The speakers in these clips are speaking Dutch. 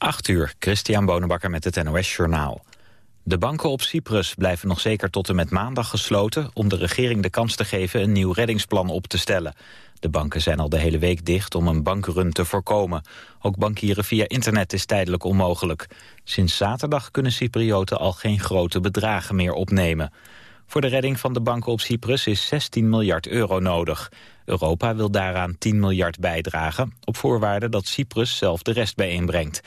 8 uur, Christian Bonenbakker met het NOS Journaal. De banken op Cyprus blijven nog zeker tot en met maandag gesloten... om de regering de kans te geven een nieuw reddingsplan op te stellen. De banken zijn al de hele week dicht om een bankrun te voorkomen. Ook bankieren via internet is tijdelijk onmogelijk. Sinds zaterdag kunnen Cyprioten al geen grote bedragen meer opnemen. Voor de redding van de banken op Cyprus is 16 miljard euro nodig. Europa wil daaraan 10 miljard bijdragen... op voorwaarde dat Cyprus zelf de rest bijeenbrengt.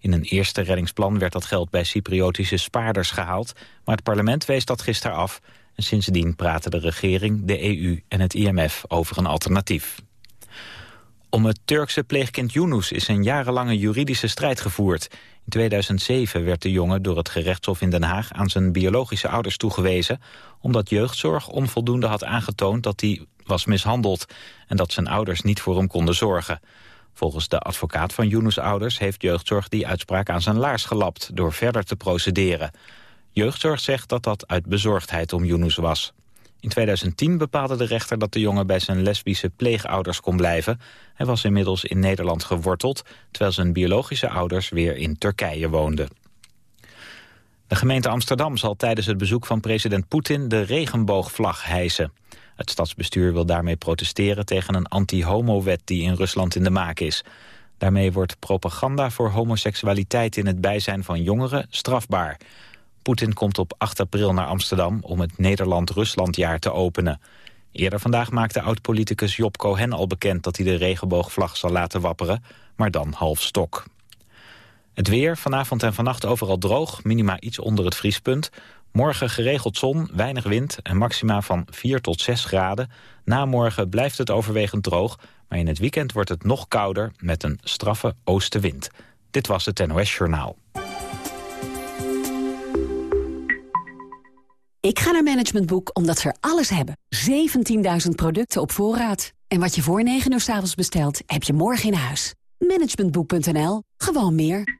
In een eerste reddingsplan werd dat geld bij Cypriotische spaarders gehaald... maar het parlement wees dat gisteren af... en sindsdien praten de regering, de EU en het IMF over een alternatief. Om het Turkse pleegkind Yunus is een jarenlange juridische strijd gevoerd. In 2007 werd de jongen door het gerechtshof in Den Haag aan zijn biologische ouders toegewezen... omdat jeugdzorg onvoldoende had aangetoond dat hij was mishandeld... en dat zijn ouders niet voor hem konden zorgen. Volgens de advocaat van Yunus ouders heeft jeugdzorg die uitspraak aan zijn laars gelapt... door verder te procederen. Jeugdzorg zegt dat dat uit bezorgdheid om Yunus was. In 2010 bepaalde de rechter dat de jongen bij zijn lesbische pleegouders kon blijven. Hij was inmiddels in Nederland geworteld... terwijl zijn biologische ouders weer in Turkije woonden. De gemeente Amsterdam zal tijdens het bezoek van president Poetin... de regenboogvlag hijsen. Het stadsbestuur wil daarmee protesteren tegen een anti-homo-wet... die in Rusland in de maak is. Daarmee wordt propaganda voor homoseksualiteit in het bijzijn van jongeren strafbaar. Poetin komt op 8 april naar Amsterdam om het Nederland-Ruslandjaar te openen. Eerder vandaag maakte oud-politicus Job Cohen al bekend dat hij de regenboogvlag zal laten wapperen, maar dan half stok. Het weer, vanavond en vannacht overal droog, minima iets onder het vriespunt. Morgen geregeld zon, weinig wind en maxima van 4 tot 6 graden. Na morgen blijft het overwegend droog, maar in het weekend wordt het nog kouder met een straffe oostenwind. Dit was het NOS Journaal. Ik ga naar Management Boek omdat ze alles hebben. 17.000 producten op voorraad. En wat je voor 9 uur s avonds bestelt, heb je morgen in huis. Managementboek.nl. Gewoon meer.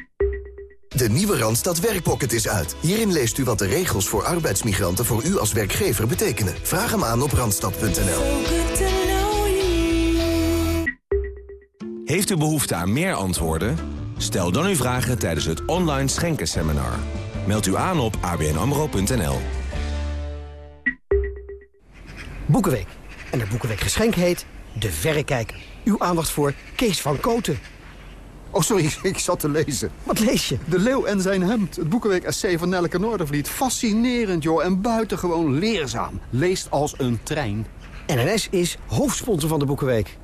De nieuwe Randstad Werkpocket is uit. Hierin leest u wat de regels voor arbeidsmigranten voor u als werkgever betekenen. Vraag hem aan op randstad.nl. Heeft u behoefte aan meer antwoorden? Stel dan uw vragen tijdens het online schenkenseminar. Meld u aan op abnamro.nl. Boekenweek. En de Boekenweek geschenk heet De Verrekijker. Uw aandacht voor Kees van Koten. Oh, sorry, ik zat te lezen. Wat lees je? De Leeuw en zijn hemd. Het Boekenweek essay van Nelke Noordervliet. Fascinerend, joh. En buitengewoon leerzaam. Leest als een trein. NNS is hoofdsponsor van de Boekenweek.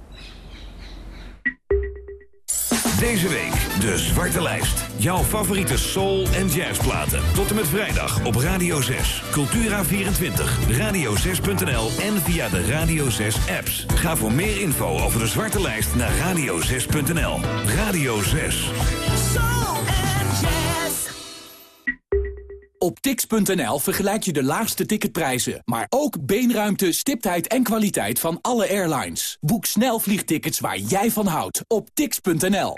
Deze week de Zwarte Lijst. Jouw favoriete soul- en jazzplaten. Tot en met vrijdag op Radio 6. Cultura24, radio6.nl en via de Radio 6 apps. Ga voor meer info over de Zwarte Lijst naar radio6.nl. Radio 6. Soul and jazz. Op tix.nl vergelijk je de laagste ticketprijzen, maar ook beenruimte, stiptheid en kwaliteit van alle airlines. Boek snel vliegtickets waar jij van houdt op tix.nl.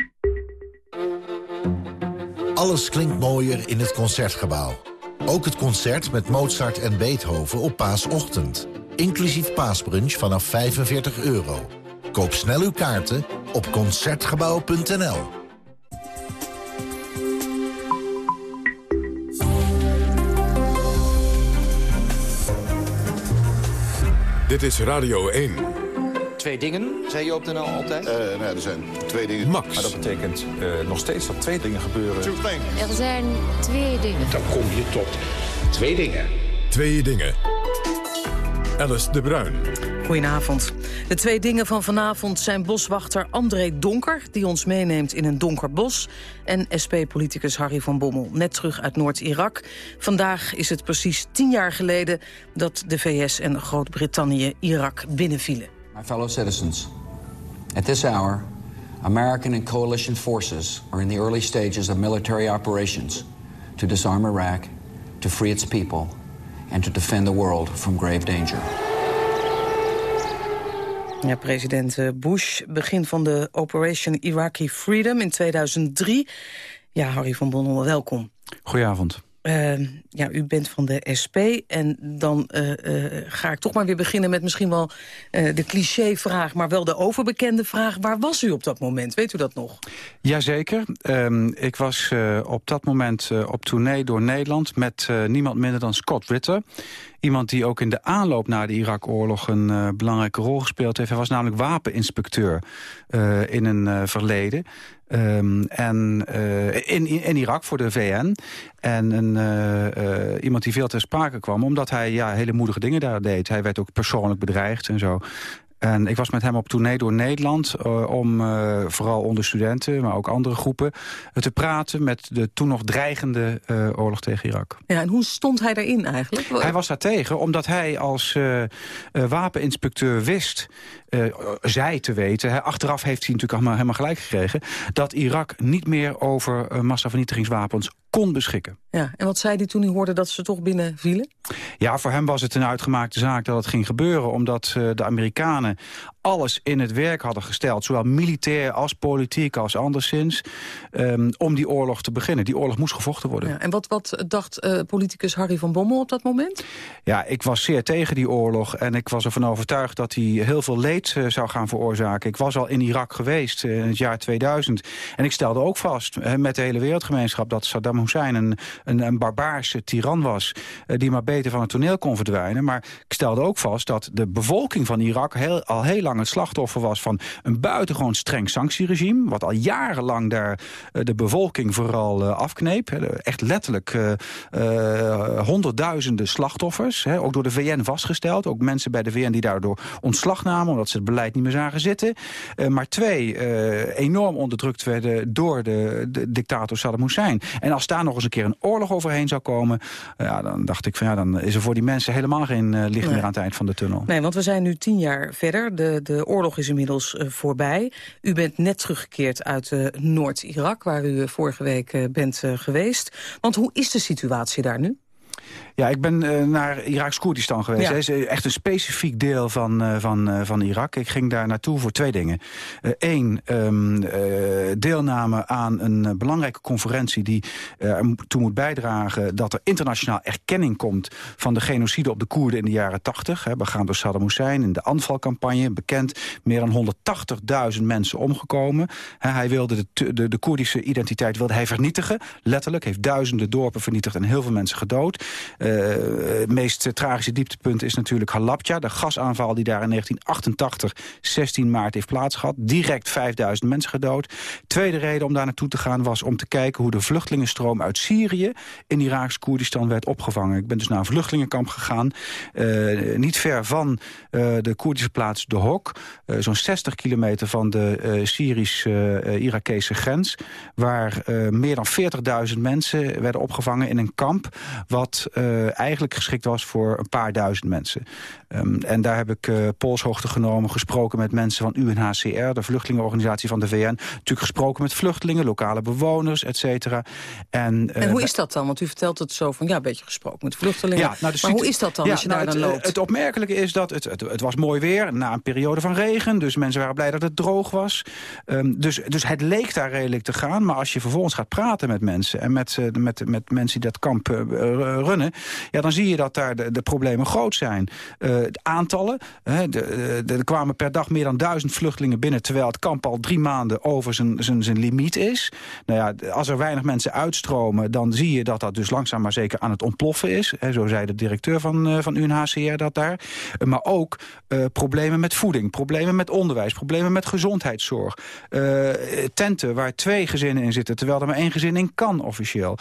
Alles klinkt mooier in het Concertgebouw. Ook het concert met Mozart en Beethoven op paasochtend. Inclusief paasbrunch vanaf 45 euro. Koop snel uw kaarten op Concertgebouw.nl. Dit is Radio 1. Twee dingen, zei je op de NL altijd? Uh, nou er zijn twee dingen. Max. Maar dat betekent uh, nog steeds dat twee dingen gebeuren. Er zijn twee dingen. Dan kom je tot twee dingen. Twee dingen. Alice de Bruin. Goedenavond. De twee dingen van vanavond zijn boswachter André Donker... die ons meeneemt in een donker bos... en SP-politicus Harry van Bommel, net terug uit Noord-Irak. Vandaag is het precies tien jaar geleden... dat de VS en Groot-Brittannië Irak binnenvielen. My fellow citizens, at this hour... American and coalition forces are in the early stages of military operations to disarm Iraq, to free its people, and to defend the world from grave danger. Ja, president eh, Bush, begin van de Operation Iraqi Freedom in 2003. Ja, Harry van Bommel, welkom. Goedenavond. Uh, ja, u bent van de SP en dan uh, uh, ga ik toch maar weer beginnen met misschien wel de clichévraag, maar wel de overbekende vraag. Waar was u op dat moment? Weet u dat nog? Jazeker. Um, ik was op dat moment op tournee door Nederland met niemand minder dan Scott Ritter. Iemand die ook in de aanloop naar de Irak-oorlog een belangrijke rol gespeeld heeft. Hij was namelijk wapeninspecteur in een verleden. Um, en in, in, Irak voor de VN. En een, iemand die veel ter sprake kwam, omdat hij ja, hele moedige dingen daar deed. Hij werd ook persoonlijk bedreigd en zo. En ik was met hem op tournee door Nederland uh, om uh, vooral onder studenten, maar ook andere groepen, uh, te praten met de toen nog dreigende oorlog tegen Irak. Ja, en hoe stond hij daarin eigenlijk? Hij was daar tegen, omdat hij als wapeninspecteur wist, zij te weten, hè, achteraf heeft hij natuurlijk allemaal helemaal gelijk gekregen, dat Irak niet meer over massavernietigingswapens kon beschikken. Ja, en wat zei hij toen hij hoorde dat ze toch binnen vielen? Ja, voor hem was het een uitgemaakte zaak dat het ging gebeuren... omdat uh, de Amerikanen ja alles in het werk hadden gesteld... zowel militair als politiek als anderszins... Um, om die oorlog te beginnen. Die oorlog moest gevochten worden. Ja, en wat, wat dacht uh, politicus Harry van Bommel op dat moment? Ja, ik was zeer tegen die oorlog. En ik was ervan overtuigd dat hij heel veel leed uh, zou gaan veroorzaken. Ik was al in Irak geweest in het jaar 2000. En ik stelde ook vast met de hele wereldgemeenschap... dat Saddam Hussein een, een, een barbaarse tiran was... die maar beter van het toneel kon verdwijnen. Maar ik stelde ook vast dat de bevolking van Irak heel, al heel lang het slachtoffer was van een buitengewoon streng sanctieregime. Wat al jarenlang daar uh, de bevolking vooral uh, afkneep. Echt letterlijk uh, honderdduizenden slachtoffers. He, ook door de VN vastgesteld. Ook mensen bij de VN die daardoor ontslag namen omdat ze het beleid niet meer zagen zitten. maar twee, enorm onderdrukt werden door de, de, dictator Saddam Hussein. En als daar nog eens een keer een oorlog overheen zou komen... ja, dan dacht ik van ja, dan is er voor die mensen helemaal geen licht nee. meer aan het eind van de tunnel. Nee, want we zijn nu tien jaar verder. De, de oorlog is inmiddels uh, voorbij. U bent net teruggekeerd uit uh, Noord-Irak, waar u uh, vorige week bent geweest. Want hoe is de situatie daar nu? Ja, ik ben uh, naar Iraks Koerdistan geweest. Ja. Is echt een specifiek deel van, uh, van, uh, van Irak. Ik ging daar naartoe voor twee dingen. Eén, um, deelname aan een belangrijke conferentie... die ertoe moet bijdragen dat er internationaal erkenning komt... van de genocide op de Koerden in de jaren 80. Hè, begaan door Saddam Hussein in de Anval-campagne. Bekend, meer dan 180.000 mensen omgekomen. hij wilde de, de, de Koerdische identiteit wilde hij vernietigen. Letterlijk, heeft duizenden dorpen vernietigd en heel veel mensen gedood. Uh, het meest tragische dieptepunt is natuurlijk Halabja. De gasaanval die daar in 1988, 16 maart heeft plaatsgehad. Direct 5000 mensen gedood. Tweede reden om daar naartoe te gaan was om te kijken... hoe de vluchtelingenstroom uit Syrië in Iraaks Koerdistan werd opgevangen. Ik ben dus naar een vluchtelingenkamp gegaan. Uh, niet ver van uh, de Koerdische plaats De Hok. Zo'n 60 kilometer van de Syrisch-Irakese grens. Waar meer dan 40.000 mensen werden opgevangen in een kamp... wat uh, eigenlijk geschikt was voor een paar duizend mensen. Um, en daar heb ik uh, polshoogte genomen, gesproken met mensen van UNHCR... de vluchtelingenorganisatie van de VN. Natuurlijk gesproken met vluchtelingen, lokale bewoners, et cetera. En, en hoe is dat dan? Want u vertelt het zo van, ja, een beetje gesproken met vluchtelingen. Ja, nou, maar hoe is dat dan ja, als je nou, daar het, dan loopt? Het opmerkelijke is dat het, het, het, was mooi weer na een periode van regen. Dus mensen waren blij dat het droog was. Um, dus, dus het leek daar redelijk te gaan. Maar als je vervolgens gaat praten met mensen... en met, met, met mensen die dat kamp runnen ja, dan zie je dat daar de, de problemen groot zijn. Uh, de aantallen, hè, de, de, er kwamen per dag meer dan duizend vluchtelingen binnen... terwijl het kamp al drie maanden over zijn, zijn, zijn limiet is. Nou ja, als er weinig mensen uitstromen... dan zie je dat dat dus langzaam maar zeker aan het ontploffen is. Hè, zo zei de directeur van, uh, van UNHCR dat daar. Maar ook problemen met voeding, problemen met onderwijs... problemen met gezondheidszorg. tenten waar twee gezinnen in zitten... terwijl er maar één gezin in kan officieel.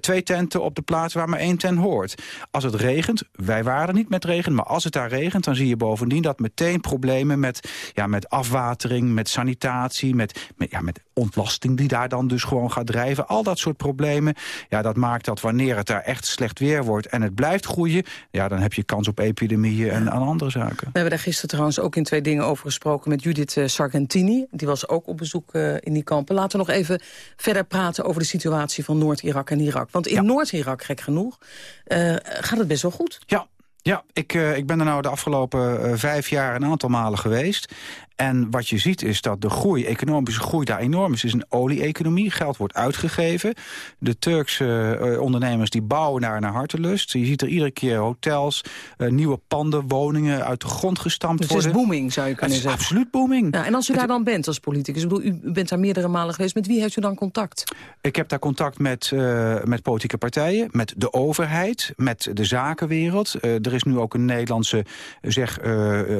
twee tenten op de plaats waar maar één ten hoort. Als het regent, wij waren niet met regen... maar als het daar regent, dan zie je bovendien dat meteen problemen... met, ja, met afwatering, met sanitatie, met, met, ja, met ontlasting die daar dan dus gewoon gaat drijven. Al dat soort problemen, ja, dat maakt dat wanneer het daar echt slecht weer wordt... en het blijft groeien, ja, dan heb je kans op epidemieën en aan andere zaken. We hebben daar gisteren trouwens ook in twee dingen over gesproken... met Judith uh, Sargentini, die was ook op bezoek uh, in die kampen. Laten we nog even verder praten over de situatie van Noord-Irak en Irak. Want in ja. Noord-Irak, gek genoeg, uh, gaat het best wel goed. Ja, ja, ik, uh, ik ben er nou de afgelopen uh, vijf jaar een aantal malen geweest. En wat je ziet is dat de groei, economische groei daar enorm is. Het is een olie-economie, geld wordt uitgegeven. De Turkse uh, ondernemers die bouwen daar naar hartelust. Je ziet er iedere keer hotels, uh, nieuwe panden, woningen uit de grond gestampt dus worden. Het is booming, zou je kunnen het is zeggen. absoluut booming. Ja, en als u daar dan bent als politicus, ik bedoel, u bent daar meerdere malen geweest. Met wie heeft u dan contact? Ik heb daar contact met, uh, met politieke partijen, met de overheid, met de zakenwereld. er is nu ook een Nederlandse, zeg,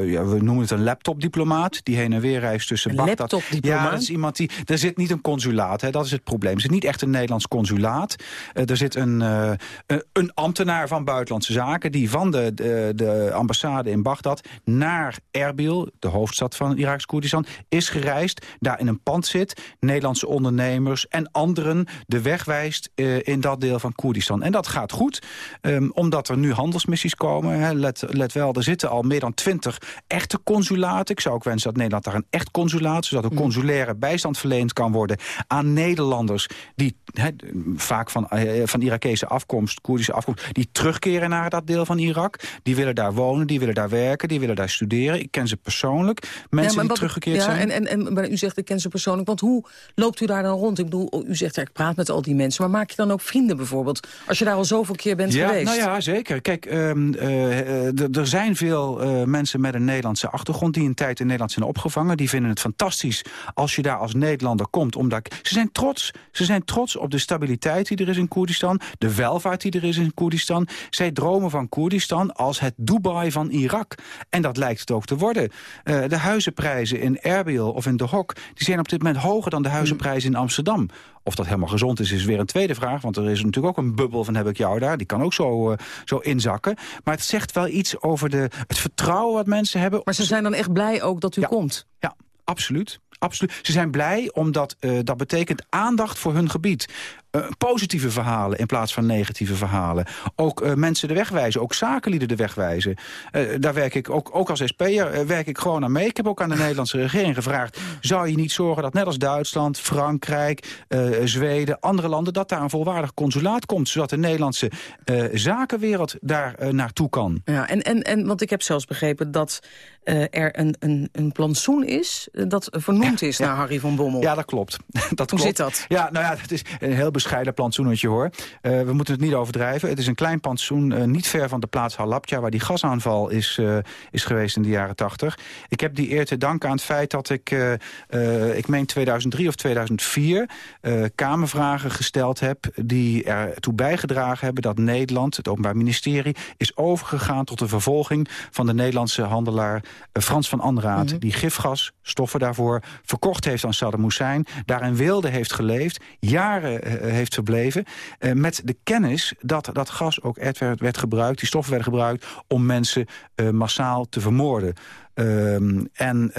ja, we noemen het een laptopdiplomaat die heen en weer reist tussen een Bagdad. Ja, dat is iemand die. Er zit niet een consulaat, hè, dat is het probleem. Er zit niet echt een Nederlands consulaat. Uh, er zit een, uh, een ambtenaar van Buitenlandse Zaken die van de, de, de ambassade in Bagdad naar Erbil, de hoofdstad van Iraks Koerdistan, is gereisd. Daar in een pand zit, Nederlandse ondernemers en anderen de weg wijst uh, in dat deel van Koerdistan. En dat gaat goed, um, omdat er nu handelsmissies komen. Hè. Let, let wel, er zitten al meer dan twintig echte consulaten. Ik zou ook wensen dat Nederland daar een echt consulaat, zodat er consulaire bijstand verleend kan worden aan Nederlanders die he, vaak van, uh, van Irakese afkomst, Koerdische afkomst, die terugkeren naar dat deel van Irak. Die willen daar wonen, die willen daar werken, die willen daar studeren. Ik ken ze persoonlijk, mensen ja, die wat, teruggekeerd ja, zijn. En, en, en, maar u zegt, ik ken ze persoonlijk, want hoe loopt u daar dan rond? Ik bedoel, u zegt, ja, ik praat met al die mensen, maar maak je dan ook vrienden bijvoorbeeld? Als je daar al zoveel keer bent ja, geweest. Nou ja, zeker. Kijk, um, uh, er zijn veel uh, mensen met een Nederlandse achtergrond die een tijd in Nederland zijn opgevangen. Die vinden het fantastisch als je daar als Nederlander komt. Omdat ze zijn trots. Ze zijn trots op de stabiliteit die er is in Koerdistan. De welvaart die er is in Koerdistan. Zij dromen van Koerdistan als het Dubai van Irak. En dat lijkt het ook te worden. Uh, de huizenprijzen in Erbil of in De Hok... die zijn op dit moment hoger dan de huizenprijzen in Amsterdam. Of dat helemaal gezond is, is weer een tweede vraag. Want er is natuurlijk ook een bubbel van heb ik jou daar. Die kan ook zo, uh, zo inzakken. Maar het zegt wel iets over de, het vertrouwen wat mensen hebben. Maar ze zijn dan echt blij ook dat u ja. komt? Ja, absoluut. Absoluut. Ze zijn blij omdat uh, dat betekent aandacht voor hun gebied. Uh, positieve verhalen in plaats van negatieve verhalen. Ook uh, mensen de weg wijzen, ook zakenlieden de weg wijzen. daar werk ik ook, ook als SP'er werk ik gewoon aan mee. Ik heb ook aan de Nederlandse regering gevraagd... zou je niet zorgen dat net als Duitsland, Frankrijk, Zweden, andere landen... dat daar een volwaardig consulaat komt... zodat de Nederlandse zakenwereld daar naartoe kan. Ja, en, en, en, want ik heb zelfs begrepen dat er een, een, een plantsoen is... dat vernoemd is ja, naar Harry van Bommel. Ja, dat klopt. dat Hoe klopt. zit dat? Ja, nou ja, het is een heel bescheiden plantsoenetje hoor. Uh, we moeten het niet overdrijven. Het is een klein plantsoen, uh, niet ver van de plaats Halabja... waar die gasaanval is, uh, is geweest in de jaren 80. Ik heb die eer te danken aan het feit dat ik, ik meen 2003 of 2004... kamervragen gesteld heb die ertoe bijgedragen hebben... dat Nederland, het Openbaar Ministerie, is overgegaan... tot de vervolging van de Nederlandse handelaar Frans van Anraat... Mhm. die gifgas, stoffen daarvoor, verkocht heeft aan Saddam Hussein... daar in wilde heeft geleefd, jaren heeft verbleven... Uh, met de kennis dat dat gas ook werd, werd gebruikt... die stoffen werden gebruikt om mensen uh, massaal te vermoorden. Um, en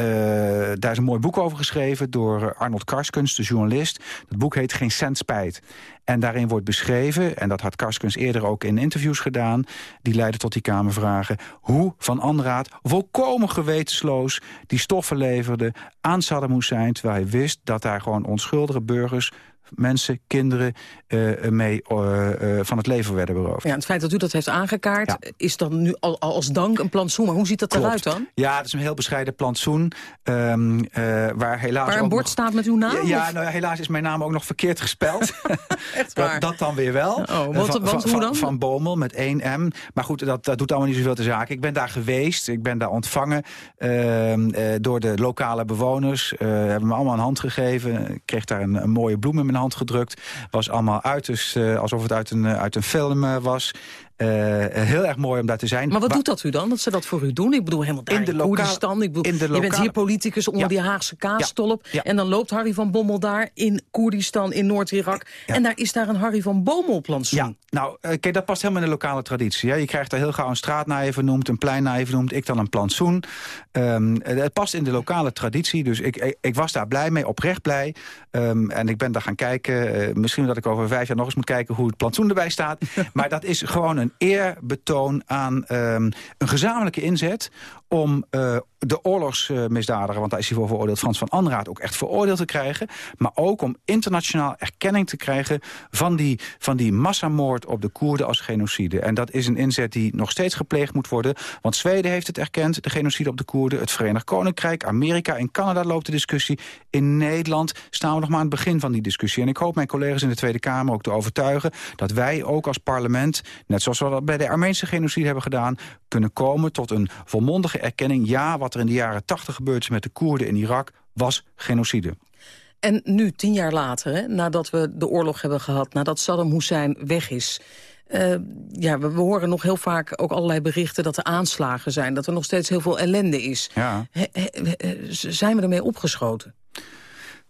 daar is een mooi boek over geschreven door Arnold Karskens, de journalist. Dat boek heet Geen cent spijt. En daarin wordt beschreven, en dat had Karskens eerder ook in interviews gedaan... die leidden tot die Kamervragen... hoe Van Anraat volkomen gewetensloos die stoffen leverde aan Saddam Hussein... terwijl hij wist dat daar gewoon onschuldige burgers mensen, kinderen uh, mee uh, uh, van het leven werden beroofd. Ja, het feit dat u dat heeft aangekaart, ja. is dan nu al, als dank een plantsoen. Maar hoe ziet dat Klopt. eruit dan? Ja, het is een heel bescheiden plantsoen. Um, waar helaas waar een bord nog... staat met uw naam? Ja, ja nou, helaas is mijn naam ook nog verkeerd gespeld. Echt waar? dat, dat, dan weer wel. Oh, wat, van, wat, van, hoe dan? Van Bomel met één M. Maar goed, dat, dat doet allemaal niet zoveel te zaken. Ik ben daar geweest, ik ben daar ontvangen door de lokale bewoners. hebben me allemaal een hand gegeven. Ik kreeg daar een, een mooie bloem in mijn hand gedrukt. Was allemaal uiterst uh, alsof het uit een, uh, uit een film uh, was. heel erg mooi om daar te zijn. Maar wat doet dat u dan, dat ze dat voor u doen? Ik bedoel, helemaal daar in, de Koerdistan. Ik bedoel, in de lokale... Je bent hier politicus onder die Haagse kaastolp. Ja. En dan loopt Harry van Bommel daar in Koerdistan, in Noord-Irak. En daar is daar een Harry van Bommel-plantsoen. Ja, nou, kijk, dat past helemaal in de lokale traditie. Hè. Je krijgt daar heel gauw een straat naar je vernoemd, een plein naar je vernoemd. Ik dan een plantsoen. Um, het past in de lokale traditie, dus ik, ik, was daar blij mee, oprecht blij. Um, en ik ben daar gaan kijken. Uh, misschien dat ik over vijf jaar nog eens moet kijken hoe het plantsoen erbij staat. maar dat is gewoon een eerbetoon aan um, een gezamenlijke inzet om uh, de oorlogsmisdadiger, want daar is hij voor veroordeeld... Frans van Anraat ook echt veroordeeld te krijgen. Maar ook om internationaal erkenning te krijgen... van die, van die massamoord op de Koerden als genocide. En dat is een inzet die nog steeds gepleegd moet worden. Want Zweden heeft het erkend, de genocide op de Koerden. Het Verenigd Koninkrijk, Amerika en Canada loopt de discussie. In Nederland staan we nog maar aan het begin van die discussie. En ik hoop mijn collega's in de Tweede Kamer ook te overtuigen... dat wij ook als parlement, net zoals we dat bij de Armeense genocide hebben gedaan... kunnen komen tot een volmondige erkenning. Ja, wat er in de jaren 80 gebeurd is met de Koerden in Irak was genocide. En nu, tien jaar later, hè, nadat we de oorlog hebben gehad... nadat Saddam Hussein weg is... Uh, ja, we, horen nog heel vaak ook allerlei berichten dat er aanslagen zijn. Dat er nog steeds heel veel ellende is. Ja. zijn we ermee opgeschoten?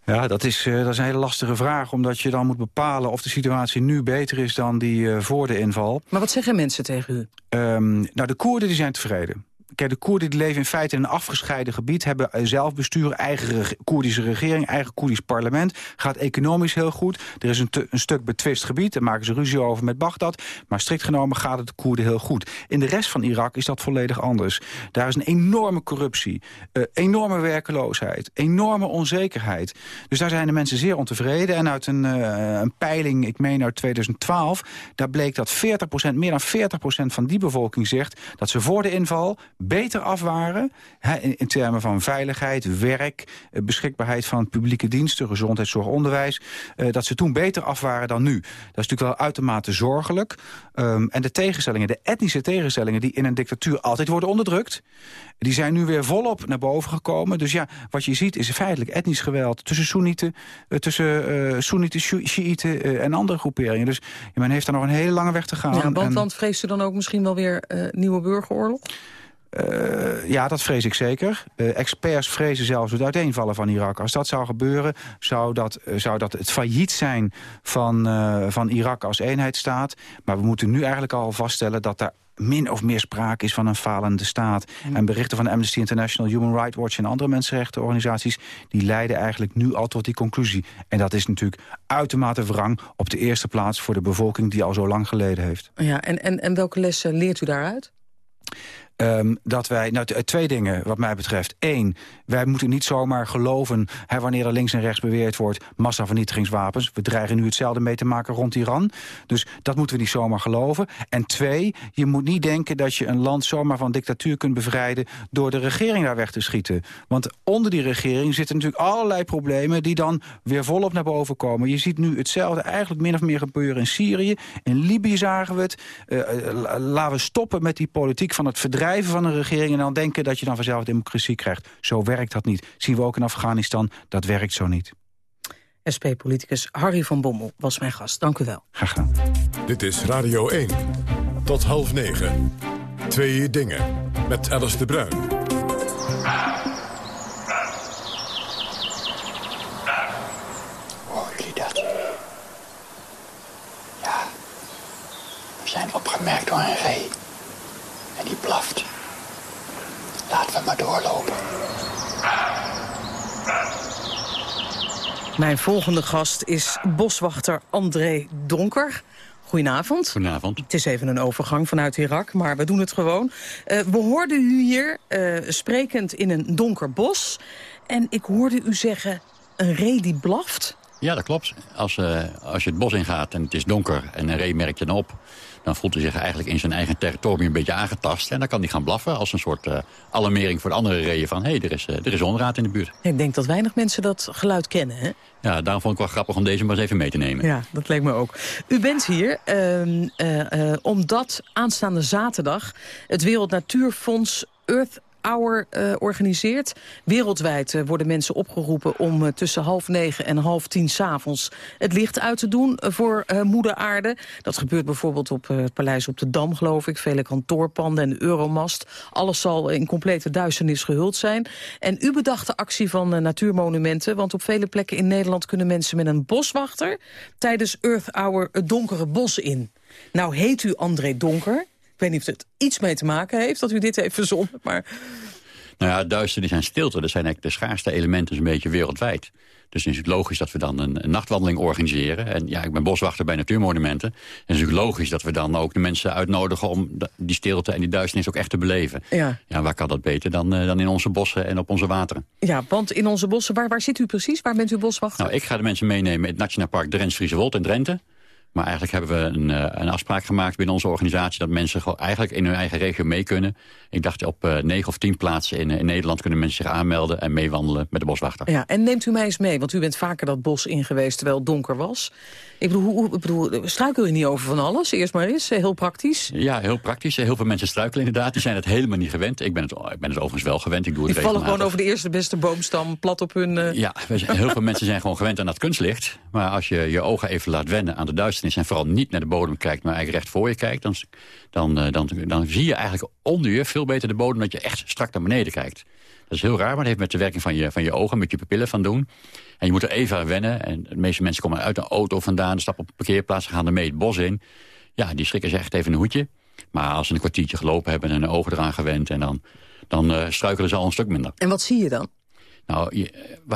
Ja, dat is, uh, dat is een hele lastige vraag. Omdat je dan moet bepalen of de situatie nu beter is dan die uh, voor de inval. Maar wat zeggen mensen tegen u? Um, nou, de Koerden die zijn tevreden. Kijk, de Koerden die leven in feite in een afgescheiden gebied... hebben zelfbestuur, eigen Koerdische regering, eigen Koerdisch parlement. Gaat economisch heel goed. Er is een, stuk betwist gebied, daar maken ze ruzie over met Bagdad. Maar strikt genomen gaat het de Koerden heel goed. In de rest van Irak is dat volledig anders. Daar is een enorme corruptie, uh, enorme werkeloosheid, enorme onzekerheid. Dus daar zijn de mensen zeer ontevreden. En uit een, uh, een peiling, ik meen uit 2012... daar bleek dat 40%, meer dan 40% van die bevolking zegt... dat ze voor de inval beter af waren... In, termen van veiligheid, werk, eh, beschikbaarheid van publieke diensten... gezondheidszorg, onderwijs, uh, dat ze toen beter af waren dan nu. Dat is natuurlijk wel uitermate zorgelijk. Um, en de tegenstellingen, de etnische tegenstellingen... die in een dictatuur altijd worden onderdrukt... die zijn nu weer volop naar boven gekomen. Dus ja, wat je ziet is feitelijk etnisch geweld... tussen Soenieten, uh, tussen uh, Soenieten, Shiiten en andere groeperingen. Dus men heeft daar nog een hele lange weg te gaan. Ja, want, en... vreest u dan ook misschien wel weer nieuwe burgeroorlog? Uh, ja, dat vrees ik zeker. Uh, experts vrezen zelfs het uiteenvallen van Irak. Als dat zou gebeuren, zou dat, uh, zou dat het failliet zijn van, van Irak als eenheidsstaat. Maar we moeten nu eigenlijk al vaststellen dat daar min of meer sprake is van een falende staat. Mm. En berichten van Amnesty International, Human Rights Watch... en andere mensenrechtenorganisaties... die leiden eigenlijk nu al tot die conclusie. En dat is natuurlijk uitermate wrang op de eerste plaats... voor de bevolking die al zo lang geleden heeft. Ja, en, en, en welke lessen leert u daaruit? Um, dat wij, nou, twee dingen wat mij betreft. Eén, wij moeten niet zomaar geloven... Hè, wanneer er links en rechts beweerd wordt... massavernietigingswapens. We dreigen nu hetzelfde mee te maken rond Iran. Dus dat moeten we niet zomaar geloven. En twee, je moet niet denken dat je een land zomaar van dictatuur kunt bevrijden... door de regering daar weg te schieten. Want onder die regering zitten natuurlijk allerlei problemen... die dan weer volop naar boven komen. Je ziet nu hetzelfde eigenlijk min of meer gebeuren in Syrië. In Libië zagen we het. Uh, laten we stoppen met die politiek van het verdrijven van een regering... en dan denken dat je dan vanzelf democratie krijgt. Zo werkt dat niet. Zien we ook in Afghanistan, dat werkt zo niet. SP-politicus Harry van Bommel was mijn gast. Dank u wel. Graag gedaan. Dit is Radio 1. Tot half negen. Twee dingen. Met Alice de Bruin. Horen jullie dat? Ja. We zijn opgemerkt door een ree. En die blaft. Laten we maar doorlopen. Mijn volgende gast is boswachter André Donker. Goedenavond. Goedenavond. Het is even een overgang vanuit Irak, maar we doen het gewoon. Uh, we hoorden u hier uh, sprekend in een donker bos. En ik hoorde u zeggen, een ree die blaft. Ja, dat klopt. Als, uh, als je het bos ingaat en het is donker en een ree merkt je dan op dan voelt hij zich eigenlijk in zijn eigen territorium een beetje aangetast. En dan kan hij gaan blaffen als een soort uh, alarmering voor de andere reeën van... hé, hey, er, is, uh, er is onraad in de buurt. Ik denk dat weinig mensen dat geluid kennen, hè? Ja, daarom vond ik wel grappig om deze maar eens even mee te nemen. Ja, dat leek me ook. U bent hier uh, omdat aanstaande zaterdag het Wereld Natuurfonds Earth Hour uh, organiseert. Wereldwijd uh, worden mensen opgeroepen om uh, tussen half negen en half tien s'avonds het licht uit te doen voor moeder aarde. Dat gebeurt bijvoorbeeld op het paleis op de Dam, geloof ik. Vele kantoorpanden en Euromast. Alles zal in complete duisternis gehuld zijn. En u bedacht de actie van Natuurmonumenten, want op vele plekken in Nederland kunnen mensen met een boswachter tijdens Earth Hour het donkere bos in. Nou heet u André Donker. Ik weet niet of het iets mee te maken heeft dat u dit heeft verzonnen, maar... Nou ja, duisternis en stilte, dat zijn eigenlijk de schaarste elementen een beetje wereldwijd. Dus is het logisch dat we dan een, een, nachtwandeling organiseren. En ja, ik ben boswachter bij Natuurmonumenten. En het is natuurlijk logisch dat we dan ook de mensen uitnodigen... om die stilte en die duisternis ook echt te beleven. Ja, ja waar kan dat beter dan, uh, dan in onze bossen en op onze wateren? Ja, want in onze bossen, waar, waar zit u precies? Waar bent u boswachter? Nou, ik ga de mensen meenemen in het Nationaal Park Drents-Friese Wold in Drenthe. Maar eigenlijk hebben we een, uh, een, afspraak gemaakt binnen onze organisatie... dat mensen gewoon eigenlijk in hun eigen regio mee kunnen. Ik dacht op uh, negen of tien plaatsen in, in, Nederland kunnen mensen zich aanmelden... en meewandelen met de boswachter. Ja, en neemt u mij eens mee, want u bent vaker dat bos in geweest... terwijl het donker was. Ik bedoel, hoe, ik bedoel struikel je niet over van alles? Eerst maar eens, heel praktisch. Ja, heel praktisch. Heel veel mensen struikelen inderdaad. Die zijn het helemaal niet gewend. Ik ben het, ik ben het overigens wel gewend. Ik doe die het vallen gewoon over de eerste beste boomstam plat op hun... Uh... Ja, heel veel mensen zijn gewoon gewend aan dat kunstlicht. Maar als je je ogen even laat wennen aan de duisternis... en vooral niet naar de bodem kijkt, maar eigenlijk recht voor je kijkt... dan, dan, dan, dan zie je eigenlijk onder je veel beter de bodem... dat je echt strak naar beneden kijkt. Dat is heel raar, maar dat heeft met de werking van je, van je ogen... met je pupillen van doen. En je moet er even aan wennen. En de meeste mensen komen uit een auto vandaan... stappen op een parkeerplaats, gaan ermee het bos in. Ja, die schrikken zich echt even een hoedje. Maar als ze een kwartiertje gelopen hebben en hun ogen eraan gewend... En dan, dan uh, struikelen ze al een stuk minder. En wat zie je dan? Nou, je,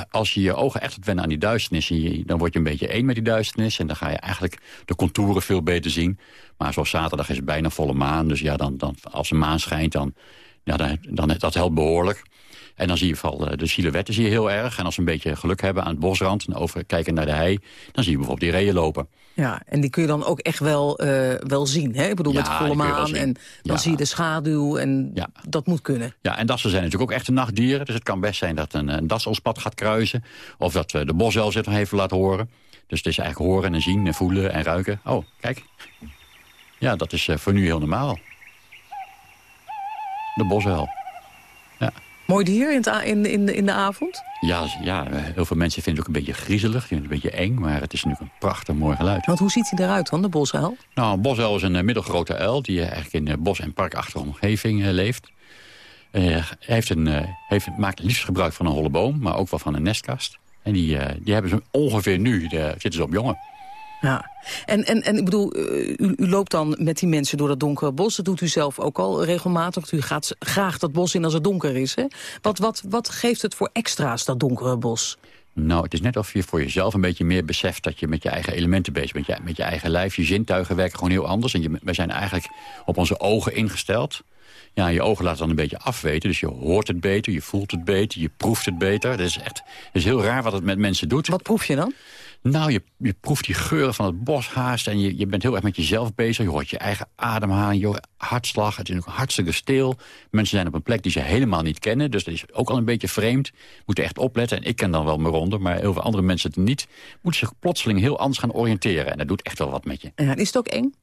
als je je ogen echt gaat wennen aan die duisternis... Je, dan word je een beetje één met die duisternis... en dan ga je eigenlijk de contouren veel beter zien. Maar zoals zaterdag is het bijna volle maan. Dus ja, dan, dan, als de maan schijnt, dan, ja, dan, dan, dat helpt behoorlijk. En dan zie je vooral eh, de silhouetten zie je heel erg. En als we een beetje geluk hebben aan het bosrand... en overkijken naar de hei, dan zie je bijvoorbeeld die reeën lopen. Ja, en die kun je dan ook echt wel, uh, wel zien. Hè? Ik bedoel, ja, met volle maan en dan ja. zie je de schaduw en ja. dat moet kunnen. Ja, en dassen zijn natuurlijk ook echte nachtdieren. Dus het kan best zijn dat een, een das ons pad gaat kruisen. Of dat we de bosuil zich nog even laten horen. Dus het is eigenlijk horen en zien en voelen en ruiken. Oh, kijk. Ja, dat is voor nu heel normaal. De bosuil. Mooi dier in, het in, in, in de avond? Ja, ja, heel veel mensen vinden het ook een beetje griezelig. Vinden het een beetje eng, maar het is natuurlijk een prachtig mooi geluid. Want hoe ziet hij eruit dan, de bosuil? Nou, een bosuil is een uh, middelgrote uil... die uh, eigenlijk in uh, bos- en parkachtige omgeving leeft. hij heeft een, heeft, maakt liefst gebruik van een holle boom, maar ook wel van een nestkast. En die, die hebben ze ongeveer nu, de, zitten ze op jongen. Ja, en, en, en ik bedoel, u, u, loopt dan met die mensen door dat donkere bos. Dat doet u zelf ook al regelmatig. U gaat graag dat bos in als het donker is. Hè? Wat, wat, wat geeft het voor extra's, dat donkere bos? Nou, het is net of je voor jezelf een beetje meer beseft... dat je met je eigen elementen bezig bent. Met je, met je eigen lijf, je zintuigen werken gewoon heel anders. En je, wij zijn eigenlijk op onze ogen ingesteld. Ja, je ogen laten dan een beetje afweten. Dus je hoort het beter, je voelt het beter, je proeft het beter. Dat is echt dat is heel raar wat het met mensen doet. Wat proef je dan? Nou, je, je proeft die geuren van het bos haast en je, je bent heel erg met jezelf bezig. Je hoort je eigen ademhaling, je hartslag. Het is ook hartstikke stil. Mensen zijn op een plek die ze helemaal niet kennen. Dus dat is ook al een beetje vreemd. Moeten echt opletten. En ik ken dan wel mijn ronde, maar heel veel andere mensen het niet. Moeten zich plotseling heel anders gaan oriënteren. En dat doet echt wel wat met je. Ja, is het ook eng?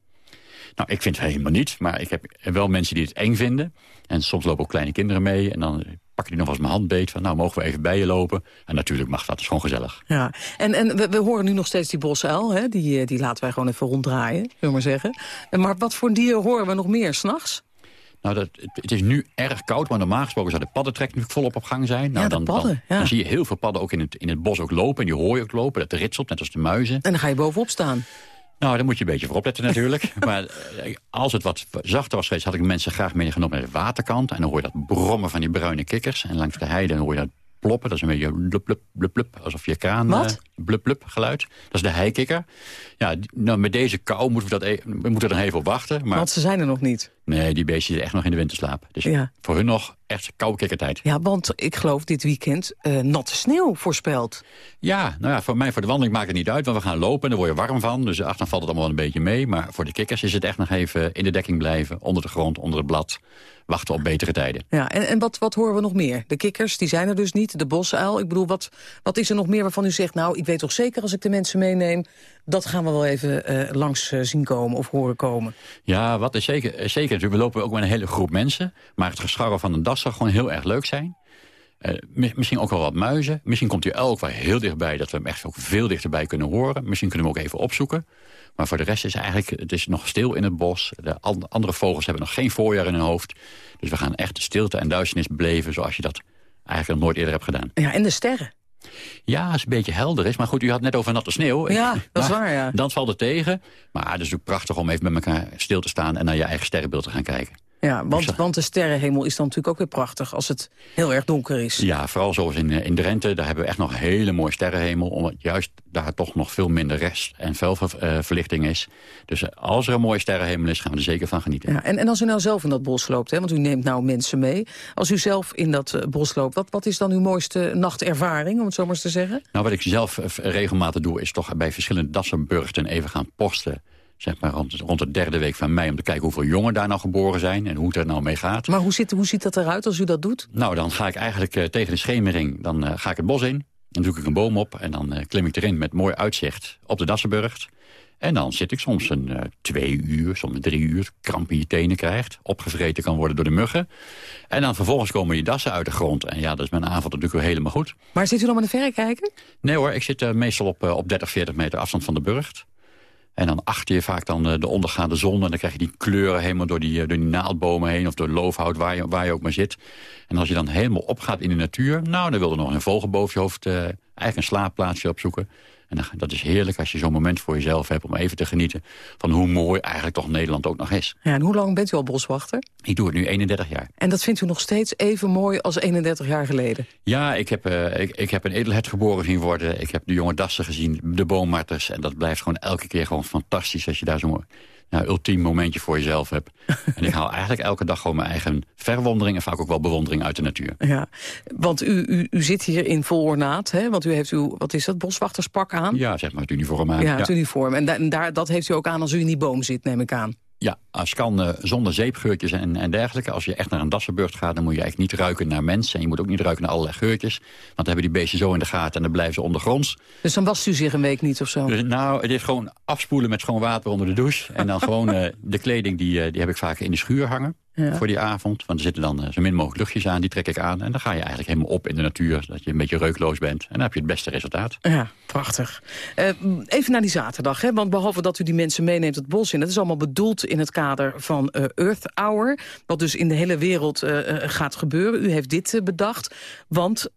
Nou, ik vind het helemaal niet. Maar ik heb wel mensen die het eng vinden. En soms lopen ook kleine kinderen mee. En dan die nog eens mijn hand beet. Van, nou, mogen we even bij je lopen? En natuurlijk mag dat. Is gewoon gezellig. Ja, en, en we, we horen nu nog steeds die bosuil. Hè? Die, die laten wij gewoon even ronddraaien, zullen we maar zeggen. Maar wat voor dieren horen we nog meer s'nachts? Nou, dat, het is nu erg koud, maar normaal gesproken zou de paddentrek natuurlijk volop op gang zijn. Nou, ja, dan, padden, dan, ja. dan, zie je heel veel padden ook in het, in het bos ook lopen. En die hoor je ook lopen, dat ritselt, net als de muizen. En dan ga je bovenop staan. Nou, daar moet je een beetje voor opletten natuurlijk. maar als het wat zachter was geweest, had ik mensen graag meegenomen naar de waterkant. En dan hoor je dat brommen van die bruine kikkers. En langs de heide hoor je dat ploppen. Dat is een beetje blub, blub, blub, blub alsof je kraan... Wat? Uh, blub, blub geluid. Dat is de heikikker. Ja, nou, met deze kou moeten we, dat e we moeten er dan even op wachten. Maar... Want ze zijn er nog niet. Nee, die beestjes zitten echt nog in de winterslaap. Dus ja. voor hun nog echt koude kikkertijd. Ja, want ik geloof dit weekend uh, natte sneeuw voorspeld. Ja, nou ja, voor mij voor de wandeling maakt het niet uit. Want we gaan lopen en daar word je warm van. Dus achteraf valt het allemaal een beetje mee. Maar voor de kikkers is het echt nog even in de dekking blijven. Onder de grond, onder het blad. Wachten op betere tijden. Ja, en, en wat, wat horen we nog meer? De kikkers, die zijn er dus niet. De bosuil. Ik bedoel, wat, wat is er nog meer waarvan u zegt... nou, ik weet toch zeker als ik de mensen meeneem... dat gaan we wel even eh, langs eh, zien komen of horen komen. Ja, wat is zeker, zeker. We lopen ook met een hele groep mensen. Maar het gescharrel van een das zou gewoon heel erg leuk zijn. Eh, mi- misschien ook wel wat muizen. Misschien komt die uil ook wel heel dichtbij... dat we hem echt ook veel dichterbij kunnen horen. Misschien kunnen we hem ook even opzoeken. Maar voor de rest is eigenlijk, het is nog stil in het bos. De an- andere vogels hebben nog geen voorjaar in hun hoofd. Dus we gaan echt de stilte en duisternis beleven... zoals je dat eigenlijk nog nooit eerder hebt gedaan. Ja, en de sterren. Ja, als het een beetje helder is. Maar goed, u had net over natte sneeuw. Ja, dat is waar, ja. Dan valt het tegen. Maar het is ook prachtig om even met elkaar stil te staan... en naar je eigen sterrenbeeld te gaan kijken. Ja, want, want de sterrenhemel is dan natuurlijk ook weer prachtig... als het heel erg donker is. Ja, vooral zoals in, eh, in Drenthe, daar hebben we echt nog een hele mooie sterrenhemel. Omdat juist daar toch nog veel minder rest en velverlichting is. Dus eh, als er een mooie sterrenhemel is, gaan we er zeker van genieten. Ja, en, en als u nou zelf in dat bos loopt, hè, want u neemt nou mensen mee. Als u zelf in dat eh, bos loopt, wat, wat is dan uw mooiste nachtervaring, om het zo maar eens te zeggen? Nou, wat ik zelf eh, regelmatig doe, is toch bij verschillende dassenburgten even gaan posten. Zeg maar rond, rond de derde week van mei, om te kijken hoeveel jongen daar nou geboren zijn en hoe het er nou mee gaat. Maar hoe, zit, hoe ziet dat eruit als u dat doet? Nou, dan ga ik eigenlijk eh, tegen de schemering, dan eh, ga ik het bos in. Dan zoek ik een boom op en dan eh, klim ik erin met mooi uitzicht op de Dassenburgt. En dan zit ik soms een twee uur, soms drie uur, kramp in je tenen krijgt. Opgevreten kan worden door de muggen. En dan vervolgens komen die dassen uit de grond. En ja, dat is mijn avond natuurlijk weer helemaal goed. Maar zit u dan met een verrekijker? Nee hoor, ik zit meestal op, op 30, 40 meter afstand van de burcht. En dan achter je vaak dan eh, de ondergaande zon. En dan krijg je die kleuren helemaal door die, eh, door die naaldbomen heen... of door loofhout, waar je, waar je ook maar zit. En als je dan helemaal opgaat in de natuur... nou, dan wil er nog een vogel boven je hoofd... eh, eigenlijk een slaapplaatsje opzoeken. En dat is heerlijk als je zo'n moment voor jezelf hebt... om even te genieten van hoe mooi eigenlijk toch Nederland ook nog is. Ja, en hoe lang bent u al boswachter? Ik doe het nu 31 jaar. En dat vindt u nog steeds even mooi als 31 jaar geleden? Ja, ik heb, eh, ik, ik heb een edelheid geboren zien worden. Ik heb de jonge dassen gezien, de boommarters. En dat blijft gewoon elke keer gewoon fantastisch... als je daar zo'n nou, ultiem momentje voor jezelf hebt. en ik haal eigenlijk elke dag gewoon mijn eigen verwondering... en vaak ook wel bewondering uit de natuur. Ja, want u, u, u zit hier in vol ornaat, hè? Want u heeft uw, wat is dat, boswachterspak aan? Ja, zeg maar het uniform aan. Ja, het uniform. En, da- en daar, dat heeft u ook aan als u in die boom zit, neem ik aan. Ja, als kan eh, zonder zeepgeurtjes en, en dergelijke. Als je echt naar een dassenburgt gaat, dan moet je eigenlijk niet ruiken naar mensen. En je moet ook niet ruiken naar allerlei geurtjes. Want dan hebben die beesten zo in de gaten en dan blijven ze ondergronds. Dus dan wast u zich een week niet of zo? Dus nou, het is gewoon afspoelen met schoon water onder de douche. En dan gewoon eh, de kleding, die, eh, die heb ik vaak in de schuur hangen. Ja. Voor die avond. Want er zitten dan eh, zo min mogelijk luchtjes aan, die trek ik aan. En dan ga je eigenlijk helemaal op in de natuur. Zodat je een beetje reukloos bent. En dan heb je het beste resultaat. Ja, prachtig. Eh, even naar die zaterdag, hè? want behalve dat u die mensen meeneemt het bos in... dat is allemaal bedoeld in het kader van eh, Earth Hour... wat dus in de hele wereld gaat gebeuren. U heeft dit bedacht, want...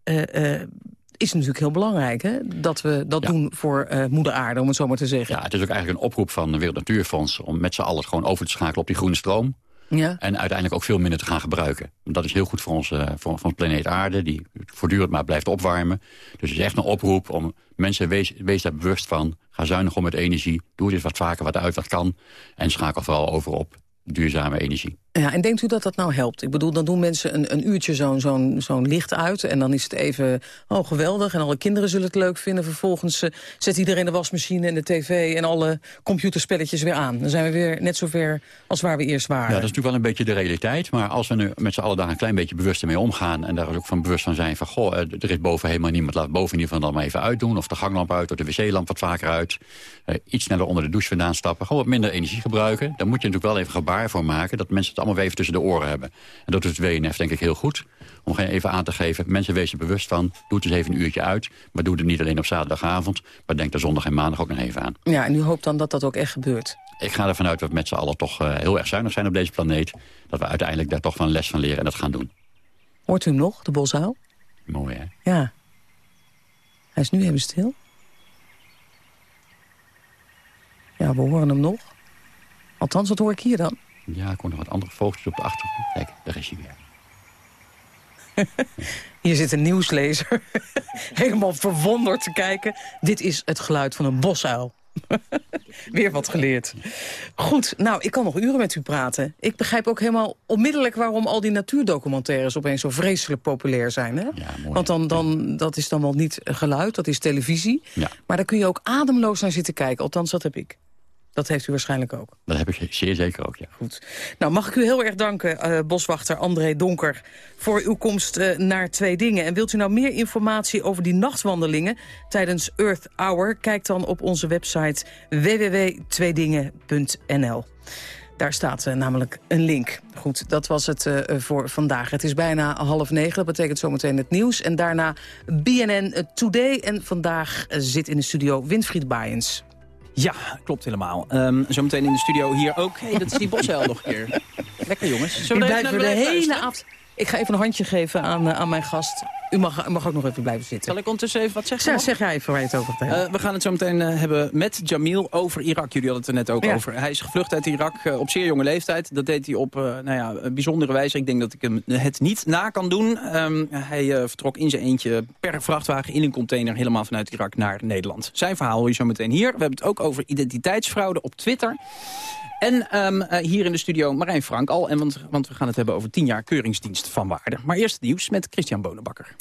is natuurlijk heel belangrijk hè? dat we dat doen voor eh, moeder aarde, om het zo maar te zeggen. Ja, het is ook eigenlijk een oproep van de Wereld Natuurfonds... om met z'n allen gewoon over te schakelen op die groene stroom. Ja. En uiteindelijk ook veel minder te gaan gebruiken. Dat is heel goed voor onze, voor, onze planeet aarde, die voortdurend maar blijft opwarmen. Dus het is echt een oproep om mensen, wees, daar bewust van. Ga zuinig om met energie, doe dit wat vaker wat uit wat kan. En schakel vooral over op duurzame energie. Ja, en denkt u dat dat nou helpt? Ik bedoel, dan doen mensen een, een uurtje zo'n zo'n zo'n licht uit... en dan is het even, oh geweldig, en alle kinderen zullen het leuk vinden. Vervolgens eh, zet iedereen de wasmachine en de tv... en alle computerspelletjes weer aan. Dan zijn we weer net zover als waar we eerst waren. Ja, dat is natuurlijk wel een beetje de realiteit. Maar als we nu met z'n allen daar een klein beetje bewust mee omgaan... en daar ook van bewust van zijn van... goh, eh, er is boven helemaal niemand, laat boven in ieder geval dan maar even uitdoen... of de ganglamp uit, of de wc-lamp wat vaker uit. Eh, iets sneller onder de douche vandaan stappen. Gewoon wat minder energie gebruiken. Daar moet je natuurlijk wel even gebaar voor maken... dat mensen het allemaal weer even tussen de oren hebben. En dat doet het WNF denk ik heel goed. Om even aan te geven, mensen wees er bewust van. Doe het eens even een uurtje uit. Maar doe het niet alleen op zaterdagavond. Maar denk er zondag en maandag ook nog even aan. Ja, en u hoopt dan dat dat ook echt gebeurt? Ik ga ervan uit dat we met z'n allen toch eh, heel erg zuinig zijn op deze planeet. Dat we uiteindelijk daar toch van les van leren en dat gaan doen. Hoort u hem nog, de bosuil? Mooi hè? Ja. Hij is nu even stil. Ja, we horen hem nog. Althans, wat hoor ik hier dan? Ja, ik hoor nog wat andere vogeltjes op de achtergrond. Kijk, daar is hij weer. Hier zit een nieuwslezer. Helemaal verwonderd te kijken. Dit is het geluid van een bosuil. Weer wat geleerd. Goed, nou, ik kan nog uren met u praten. Ik begrijp ook helemaal onmiddellijk waarom al die natuurdocumentaires opeens zo vreselijk populair zijn. Hè? Want dan, dan, dat is dan wel niet geluid, dat is televisie. Ja. Maar daar kun je ook ademloos naar zitten kijken. Althans, dat heb ik. Dat heeft u waarschijnlijk ook. Dat heb ik zeer zeker ook, ja. Goed. Nou, mag ik u heel erg danken, uh, boswachter André Donker... voor uw komst uh, naar Twee Dingen. En wilt u nou meer informatie over die nachtwandelingen... tijdens Earth Hour? Kijk dan op onze website www.tweedingen.nl. Daar staat uh, namelijk een link. Goed, dat was het uh, voor vandaag. Het is bijna half negen, dat betekent zometeen het nieuws. En daarna BNN Today. En vandaag zit in de studio Winfried Baaiens. Ja, klopt helemaal. Um, zometeen in de studio hier ook. Hey, dat is die bosheil nog een keer. Lekker jongens. Zullen we de hele avond... Ik ga even een handje geven aan, uh, aan mijn gast. U mag, u mag ook nog even blijven zitten. Zal ik ondertussen even wat zeggen? Ja, zeg jij even waar je het over hebt. Uh, we gaan het zo meteen uh, hebben met Jamil over Irak. Jullie hadden het er net ook ja. over. Hij is gevlucht uit Irak uh, op zeer jonge leeftijd. Dat deed hij op nou ja, een bijzondere wijze. Ik denk dat ik hem het niet na kan doen. Um, hij vertrok in zijn eentje per vrachtwagen in een container... helemaal vanuit Irak naar Nederland. Zijn verhaal hoor je zo meteen hier. We hebben het ook over identiteitsfraude op Twitter. En um, uh, hier in de studio Marijn Frank al. En want, want we gaan het hebben over 10 jaar keuringsdienst van waarde. Maar eerst het nieuws met Christian Bonenbakker.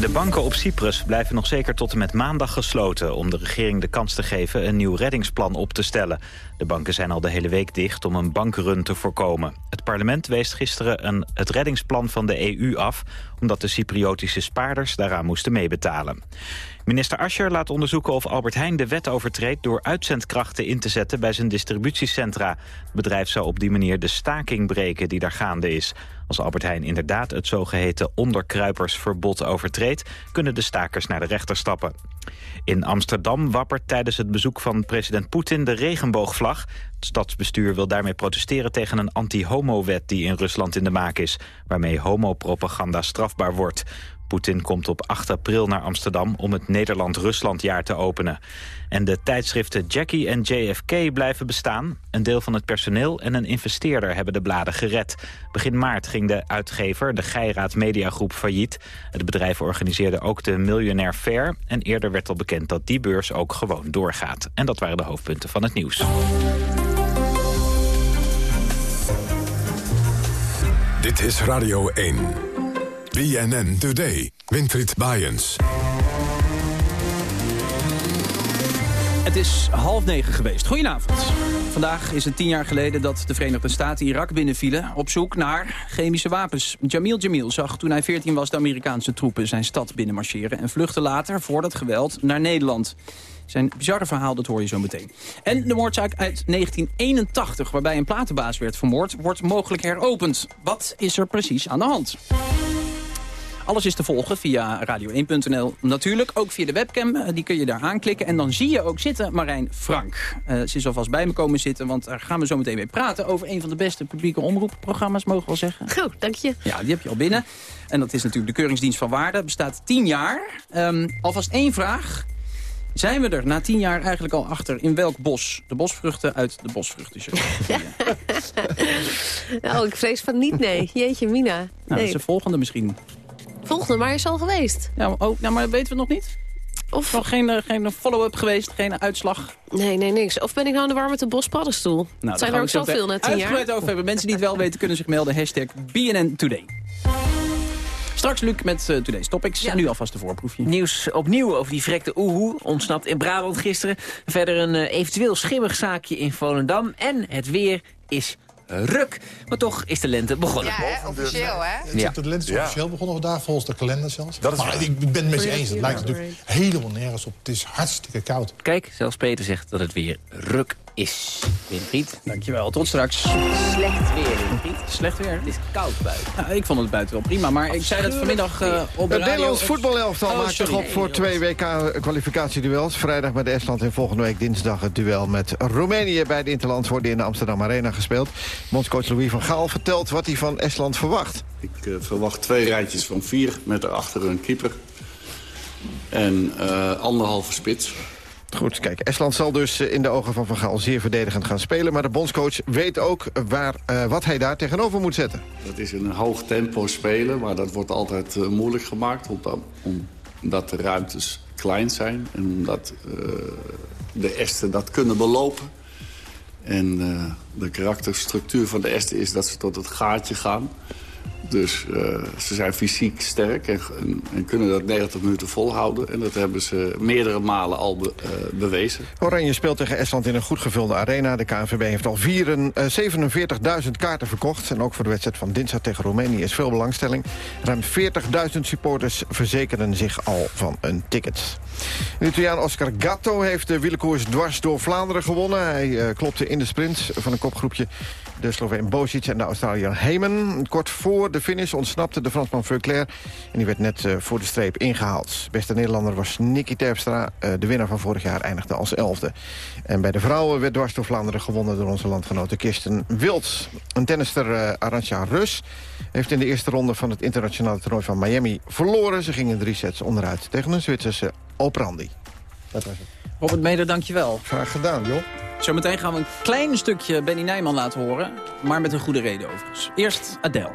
De banken op Cyprus blijven nog zeker tot en met maandag gesloten... om de regering de kans te geven een nieuw reddingsplan op te stellen. De banken zijn al de hele week dicht om een bankrun te voorkomen. Het parlement wees gisteren een, het reddingsplan van de EU af... omdat de Cypriotische spaarders daaraan moesten meebetalen. Minister Ascher laat onderzoeken of Albert Heijn de wet overtreedt... door uitzendkrachten in te zetten bij zijn distributiecentra. Het bedrijf zou op die manier de staking breken die daar gaande is. Als Albert Heijn inderdaad het zogeheten onderkruipersverbod overtreedt... kunnen de stakers naar de rechter stappen. In Amsterdam wappert tijdens het bezoek van president Poetin de regenboogvlag. Het stadsbestuur wil daarmee protesteren tegen een anti-homo-wet die in Rusland in de maak is... waarmee homopropaganda strafbaar wordt. Poetin komt op 8 april naar Amsterdam om het Nederland-Ruslandjaar te openen. En de tijdschriften Jackie en JFK blijven bestaan. Een deel van het personeel en een investeerder hebben de bladen gered. Begin maart ging de uitgever, de Geiraat Mediagroep, failliet. Het bedrijf organiseerde ook de Miljonair Fair. En eerder werd al bekend dat die beurs ook gewoon doorgaat. En dat waren de hoofdpunten van het nieuws. Dit is Radio 1. BNN Today. Winfried Baaiens. Het is half negen geweest. Goedenavond. Vandaag is het tien jaar geleden dat de Verenigde Staten Irak binnenvielen... op zoek naar chemische wapens. Jamil Jamil zag toen hij 14 was de Amerikaanse troepen zijn stad binnenmarcheren... en vluchtte later voor dat geweld naar Nederland. Zijn bizarre verhaal, dat hoor je zo meteen. En de moordzaak uit 1981, waarbij een platenbaas werd vermoord... wordt mogelijk heropend. Wat is er precies aan de hand? Alles is te volgen via radio1.nl. Natuurlijk ook via de webcam. Eh, die kun je daar aanklikken. En dan zie je ook zitten Marijn Frank. Uh, ze is alvast bij me komen zitten, want daar gaan we zo meteen mee praten... over een van de beste publieke omroepprogramma's, mogen we wel zeggen. Goed, dank je. Ja, die heb je al binnen. En dat is natuurlijk de Keuringsdienst van Waarde. Bestaat tien jaar. Um, alvast één vraag. Zijn we er na tien jaar eigenlijk al achter in welk bos de bosvruchten uit de bosvruchtenshow? nou, ik vrees van niet, nee. Jeetje, Mina. Nou, dat is de volgende misschien. Volgende, maar is al geweest. Ja, oh, nou, maar dat weten we nog niet. Of nog geen, uh, geen follow-up geweest, geen uitslag? Nee, nee, niks. Of ben ik nou in de war met de bospaddenstoel? Nou, zijn er ook zoveel na tien jaar. Uitgebreid over hebben. Mensen die het wel weten kunnen zich melden. Hashtag BNN Today. Straks Luc met uh, Today's Topics. Ja. En nu alvast de voorproefje. Nieuws opnieuw over die verrekte oehoe. Ontsnapt in Brabant gisteren. Verder een uh, eventueel schimmig zaakje in Volendam. En het weer is ruk. Maar toch is de lente begonnen. Ja, hè? officieel, hè? Ja. De lente is officieel begonnen vandaag, volgens de kalender zelfs. Dat is maar ik ben het met je eens, het lijkt natuurlijk helemaal nergens op. Het is hartstikke koud. Kijk, zelfs Peter zegt dat het weer ruk is. Winfried. Dankjewel, tot straks. Slecht weer, Winfried. Slecht weer? Het is koud buiten. Ja, ik vond het buiten wel prima, maar ik zei dat vanmiddag uh, op de Het Nederlands voetbalelftal oh, maakt zich op voor twee WK-kwalificatieduels. Vrijdag met Estland en volgende week dinsdag het duel met Roemenië. Bij de Interlands worden in de Amsterdam Arena gespeeld. Bondscoach Louis van Gaal vertelt wat hij van Estland verwacht. Ik uh, verwacht twee rijtjes van vier met erachter een keeper. En uh, anderhalve spits. Goed, kijk, Estland zal dus in de ogen van Van Gaal zeer verdedigend gaan spelen. Maar de bondscoach weet ook waar, uh, wat hij daar tegenover moet zetten. Dat is een hoog tempo spelen, maar dat wordt altijd uh, moeilijk gemaakt. Omdat, omdat de ruimtes klein zijn en omdat de Esten dat kunnen belopen. En de karakterstructuur van de Esten is dat ze tot het gaatje gaan. Dus uh, ze zijn fysiek sterk en, en, en, kunnen dat 90 minuten volhouden. En dat hebben ze meerdere malen al be, uh, bewezen. Oranje speelt tegen Estland in een goed gevulde arena. De KNVB heeft al uh, 47.000 kaarten verkocht. En ook voor de wedstrijd van dinsdag tegen Roemenië is veel belangstelling. Ruim 40.000 supporters verzekeren zich al van een ticket. De Italiaan Oscar Gatto heeft de wielerkoers dwars door Vlaanderen gewonnen. Hij klopte in de sprint van een kopgroepje de Sloveen Bosic en de Australiër Heyman. Kort voor de finish ontsnapte de Fransman Veuclair... en die werd net uh, voor de streep ingehaald. Beste Nederlander was Nicky Terpstra. Uh, de winnaar van vorig jaar eindigde als elfde. En bij de vrouwen werd dwars door Vlaanderen gewonnen... door onze landgenote Kirsten Wild. Een tennister uh, Arantja Rus heeft in de eerste ronde... van het internationale toernooi van Miami verloren. Ze ging in drie sets onderuit tegen een Zwitserse Oprandi. Dat was het. Robert Meder, dankjewel. Graag gedaan, joh. Zometeen gaan we een klein stukje Benny Nijman laten horen. Maar met een goede reden overigens. Eerst Adele.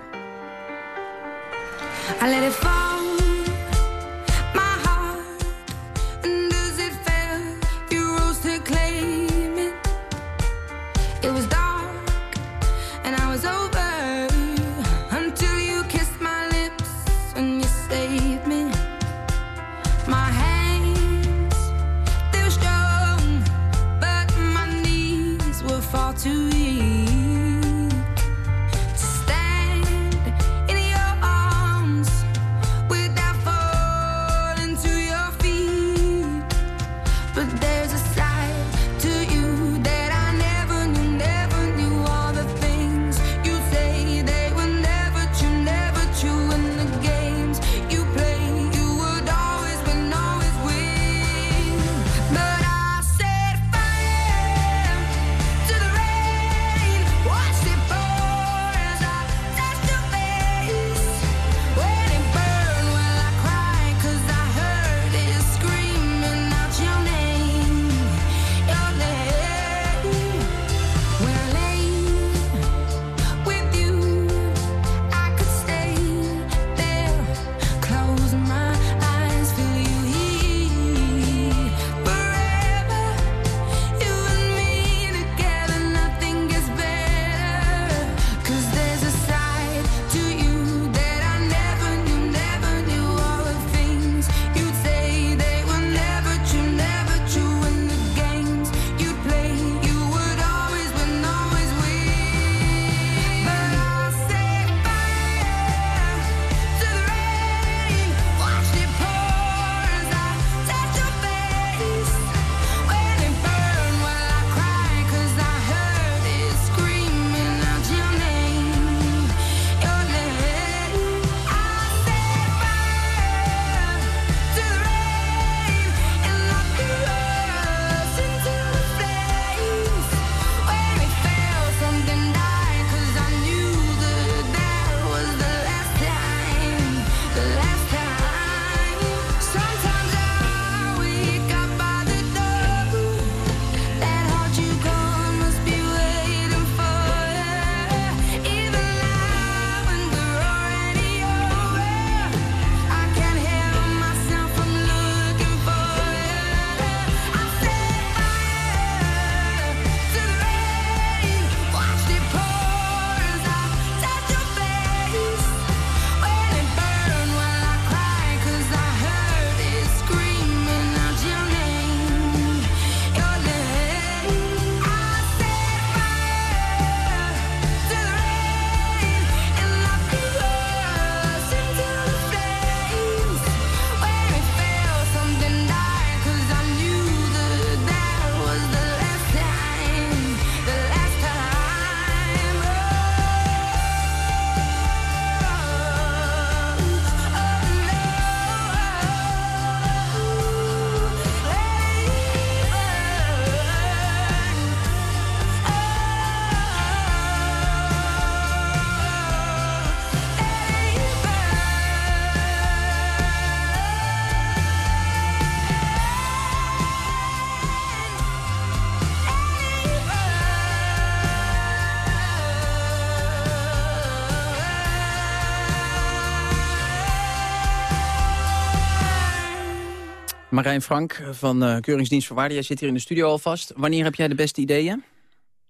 Marijn Frank van uh, Keuringsdienst voor Waarde. Jij zit hier in de studio alvast. Wanneer heb jij de beste ideeën?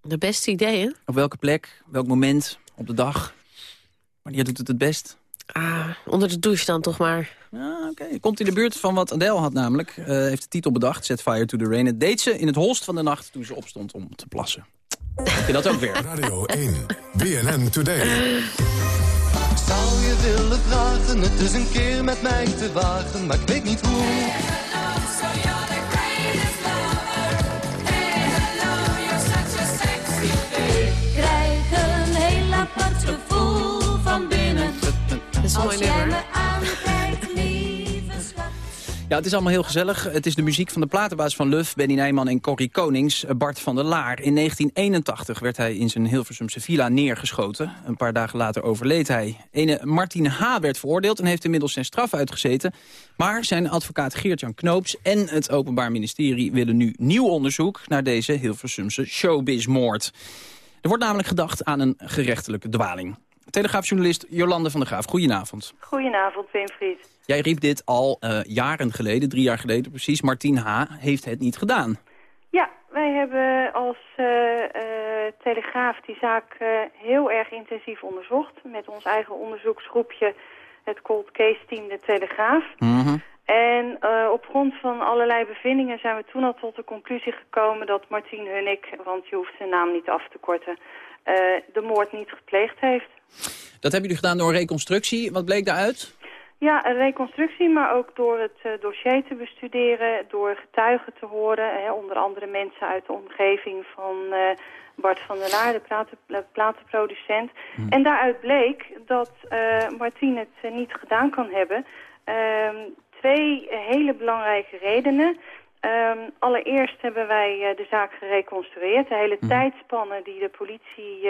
De beste ideeën? Op welke plek? Welk moment? Op de dag? Wanneer doet het het best? Ah, onder de douche dan toch maar. Ah, Oké, komt in de buurt van wat Adele had namelijk. Uh, heeft de titel bedacht, Set Fire to the Rain. Het deed ze in het holst van de nacht toen ze opstond om te plassen. Heb je dat ook weer? Radio 1, BNN Today. Zou je willen vragen, het is een keer met mij te wagen, maar ik weet niet hoe. Krijg een heel apart gevoel van binnen. Als jij me schat. Het is allemaal heel gezellig. Het is de muziek van de platenbaas van Luf, Benny Nijman en Corrie Konings, Bart van der Laar. In 1981 werd hij in zijn Hilversumse villa neergeschoten. Een paar dagen later overleed hij. Ene Martin H. werd veroordeeld en heeft inmiddels zijn straf uitgezeten. Maar zijn advocaat Geert-Jan Knoops en het Openbaar Ministerie willen nu nieuw onderzoek naar deze Hilversumse showbizmoord. Er wordt namelijk gedacht aan een gerechtelijke dwaling. Telegraafjournalist Jolande van der Graaf, goedenavond. Goedenavond, Winfried. Jij riep dit al uh, jaren geleden, drie jaar geleden precies. Martien H. heeft het niet gedaan. Ja, wij hebben als uh, uh, Telegraaf die zaak heel erg intensief onderzocht. Met ons eigen onderzoeksgroepje, het Cold Case Team, de Telegraaf. Mm -hmm. En op grond van allerlei bevindingen zijn we toen al tot de conclusie gekomen dat Martien Hunnik, want je hoeft zijn naam niet af te korten, de moord niet gepleegd heeft. Dat hebben jullie gedaan door reconstructie. Wat bleek daaruit? Ja, een reconstructie, maar ook door het uh, dossier te bestuderen, door getuigen te horen. Hè, onder andere mensen uit de omgeving van uh, Bart van der Laar, de platen, platenproducent. Hmm. En daaruit bleek dat uh, Martien het niet gedaan kan hebben. Ehm, twee hele belangrijke redenen. Um, allereerst hebben wij de zaak gereconstrueerd. De hele hmm. tijdspannen die de politie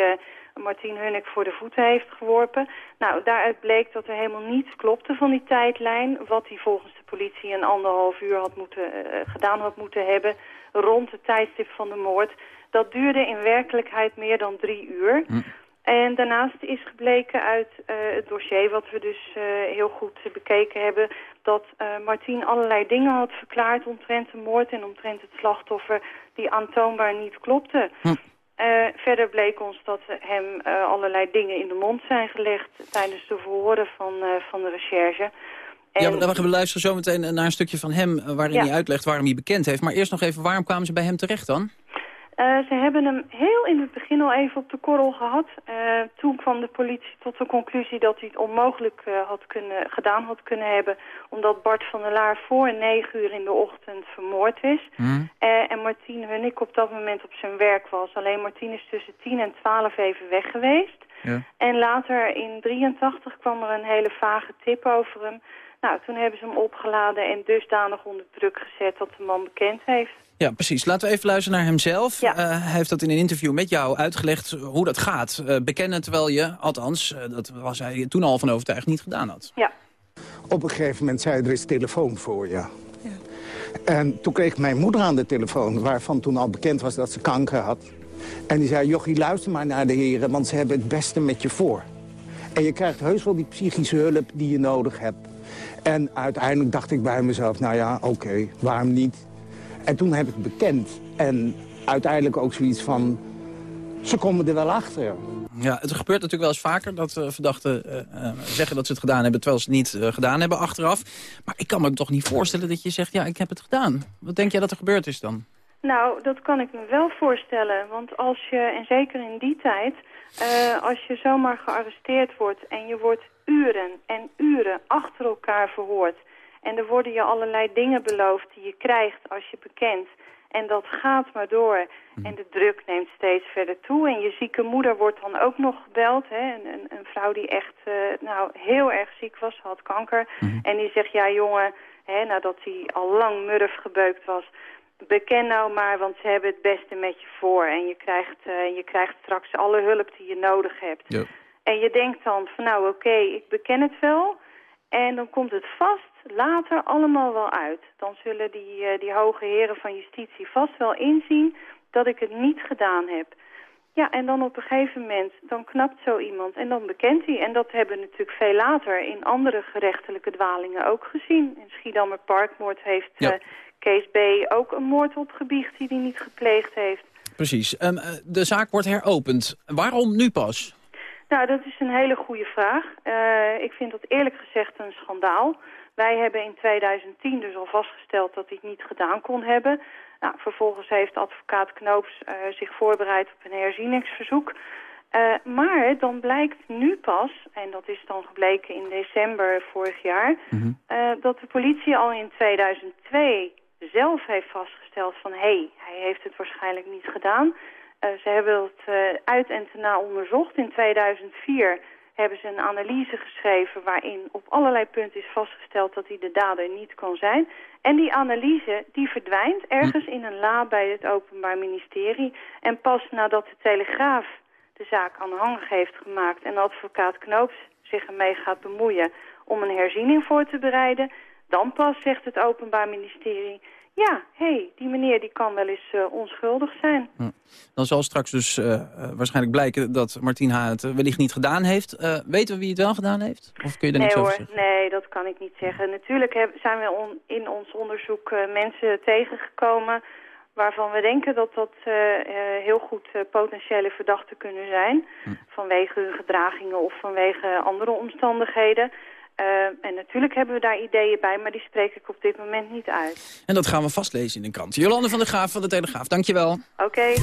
Martien Hunnik voor de voeten heeft geworpen. Nou, daaruit bleek dat er helemaal niets klopte van die tijdlijn. Wat hij volgens de politie een anderhalf uur had moeten, uh, gedaan had moeten hebben rond het tijdstip van de moord. Dat duurde in werkelijkheid meer dan drie uur. Hm. En daarnaast is gebleken uit uh, het dossier, wat we dus uh, heel goed bekeken hebben... dat uh, Martien allerlei dingen had verklaard omtrent de moord en omtrent het slachtoffer... die aantoonbaar niet klopten. Hm. Uh, verder bleek ons dat hem uh, allerlei dingen in de mond zijn gelegd tijdens de verhoren van, uh, van de recherche. En... Ja, dan we luisteren zo meteen naar een stukje van hem waarin ja. hij uitlegt waarom hij bekend heeft. Maar eerst nog even, waarom kwamen ze bij hem terecht dan? Uh, ze hebben hem heel in het begin al even op de korrel gehad. Uh, toen kwam de politie tot de conclusie dat hij het onmogelijk uh, had kunnen, gedaan had kunnen hebben... omdat Bart van der Laar voor negen uur in de ochtend vermoord is. Mm. en Martien Hunnik op dat moment op zijn werk was. Alleen Martien is tussen tien en twaalf even weg geweest. Ja. En later in 83 kwam er een hele vage tip over hem... Nou, toen hebben ze hem opgeladen en dusdanig onder druk gezet dat de man bekend heeft. Ja, precies. Laten we even luisteren naar hemzelf. Ja. Uh, hij heeft dat in een interview met jou uitgelegd hoe dat gaat. Uh, bekennen terwijl je, althans, uh, dat was hij toen al van overtuigd, niet gedaan had. Ja. Op een gegeven moment zei er is telefoon voor je. Ja. En toen kreeg mijn moeder aan de telefoon, waarvan toen al bekend was dat ze kanker had. En die zei, jochie, luister maar naar de heren, want ze hebben het beste met je voor. En je krijgt heus wel die psychische hulp die je nodig hebt. En uiteindelijk dacht ik bij mezelf, nou ja, oké, okay, waarom niet? En toen heb ik het bekend. En uiteindelijk ook zoiets van, ze komen er wel achter. Ja, het gebeurt natuurlijk wel eens vaker dat uh, verdachten uh, uh, zeggen dat ze het gedaan hebben... terwijl ze het niet gedaan hebben achteraf. Maar ik kan me toch niet voorstellen dat je zegt, ja, ik heb het gedaan. Wat denk jij dat er gebeurd is dan? Nou, dat kan ik me wel voorstellen. Want als je, en zeker in die tijd... als je zomaar gearresteerd wordt en je wordt uren en uren achter elkaar verhoord. En er worden je allerlei dingen beloofd die je krijgt als je bekent. En dat gaat maar door. En de druk neemt steeds verder toe. En je zieke moeder wordt dan ook nog gebeld. Hè? Een, een, een vrouw die echt uh, nou, heel erg ziek was, had kanker. Mhm. En die zegt, ja jongen, hè, nadat hij al lang murf gebeukt was... Beken nou maar, want ze hebben het beste met je voor. En je krijgt, uh, je krijgt straks alle hulp die je nodig hebt. En je denkt dan van nou oké, okay, ik beken het wel. En dan komt het vast later allemaal wel uit. Dan zullen die, uh, die hoge heren van justitie vast wel inzien dat ik het niet gedaan heb. Ja, en dan op een gegeven moment, dan knapt zo iemand en dan bekent hij. En dat hebben we natuurlijk veel later in andere gerechtelijke dwalingen ook gezien. In Schiedammer Parkmoord heeft ja. uh, Kees B. ook een moord opgebiecht die hij niet gepleegd heeft. Precies. Um, de zaak wordt heropend. Waarom nu pas? Nou, dat is een hele goede vraag. Uh, ik vind dat eerlijk gezegd een schandaal. Wij hebben in 2010 dus al vastgesteld dat hij het niet gedaan kon hebben. Nou, vervolgens heeft advocaat Knoops uh, zich voorbereid op een herzieningsverzoek. Uh, maar dan blijkt nu pas, en dat is dan gebleken in december vorig jaar... Mm -hmm. dat de politie al in 2002 zelf heeft vastgesteld van... hé, hey, hij heeft het waarschijnlijk niet gedaan... Uh, ze hebben het uh, uit en te na onderzocht. In 2004 hebben ze een analyse geschreven waarin op allerlei punten is vastgesteld dat hij de dader niet kon zijn. En die analyse die verdwijnt ergens in een la bij het Openbaar Ministerie. En pas nadat de Telegraaf de zaak aanhangig heeft gemaakt en advocaat Knoops zich ermee gaat bemoeien om een herziening voor te bereiden, dan pas zegt het Openbaar Ministerie ja, hé, hey, die meneer die kan wel eens uh, onschuldig zijn. Hm. Dan zal straks dus uh, waarschijnlijk blijken dat Martien H. het wellicht niet gedaan heeft. Uh, weten we wie het wel gedaan heeft? Of kun je daar nee, niks hoor, over zeggen? Nee, dat kan ik niet zeggen. Natuurlijk heb, zijn we on, in ons onderzoek mensen tegengekomen... waarvan we denken dat dat heel goed potentiële verdachten kunnen zijn... Hm. vanwege hun gedragingen of vanwege andere omstandigheden... Uh, en natuurlijk hebben we daar ideeën bij, maar die spreek ik op dit moment niet uit. En dat gaan we vastlezen in de krant. Jolande van der Graaf van de Telegraaf, dankjewel. Oké. Okay.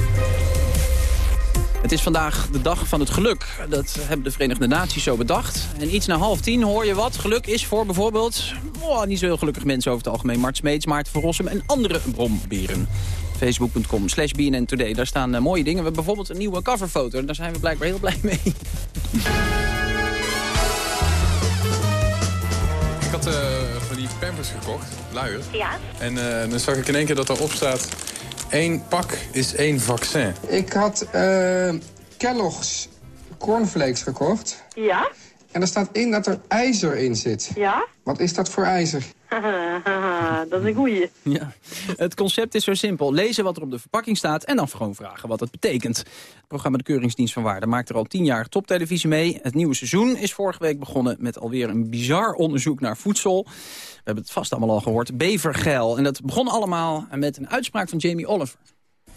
Het is vandaag de dag van het geluk. Dat hebben de Verenigde Naties zo bedacht. En iets na half tien hoor je wat geluk is voor bijvoorbeeld... Oh, niet zo heel gelukkig mensen over het algemeen. Mart Smeets, Maarten van Rossum en andere bromberen. Facebook.com slash BNN Today. Daar staan uh, mooie dingen. We hebben bijvoorbeeld een nieuwe coverfoto. Daar zijn we blijkbaar heel blij mee. Had uh, van die pampers gekocht, luier. Ja. En uh, dan zag ik in één keer dat erop staat... één pak is één vaccin. Ik had uh, Kellogg's cornflakes gekocht. Ja. En er staat in dat er ijzer in zit. Ja. Wat is dat voor ijzer? dat is een goeie. Ja. Het concept is zo simpel. Lezen wat er op de verpakking staat en dan gewoon vragen wat het betekent. Het programma De Keuringsdienst van Waarde maakt er al tien jaar toptelevisie mee. Het nieuwe seizoen is vorige week begonnen met alweer een bizar onderzoek naar voedsel. We hebben het vast allemaal al gehoord. Bevergeil. En dat begon allemaal met een uitspraak van Jamie Oliver.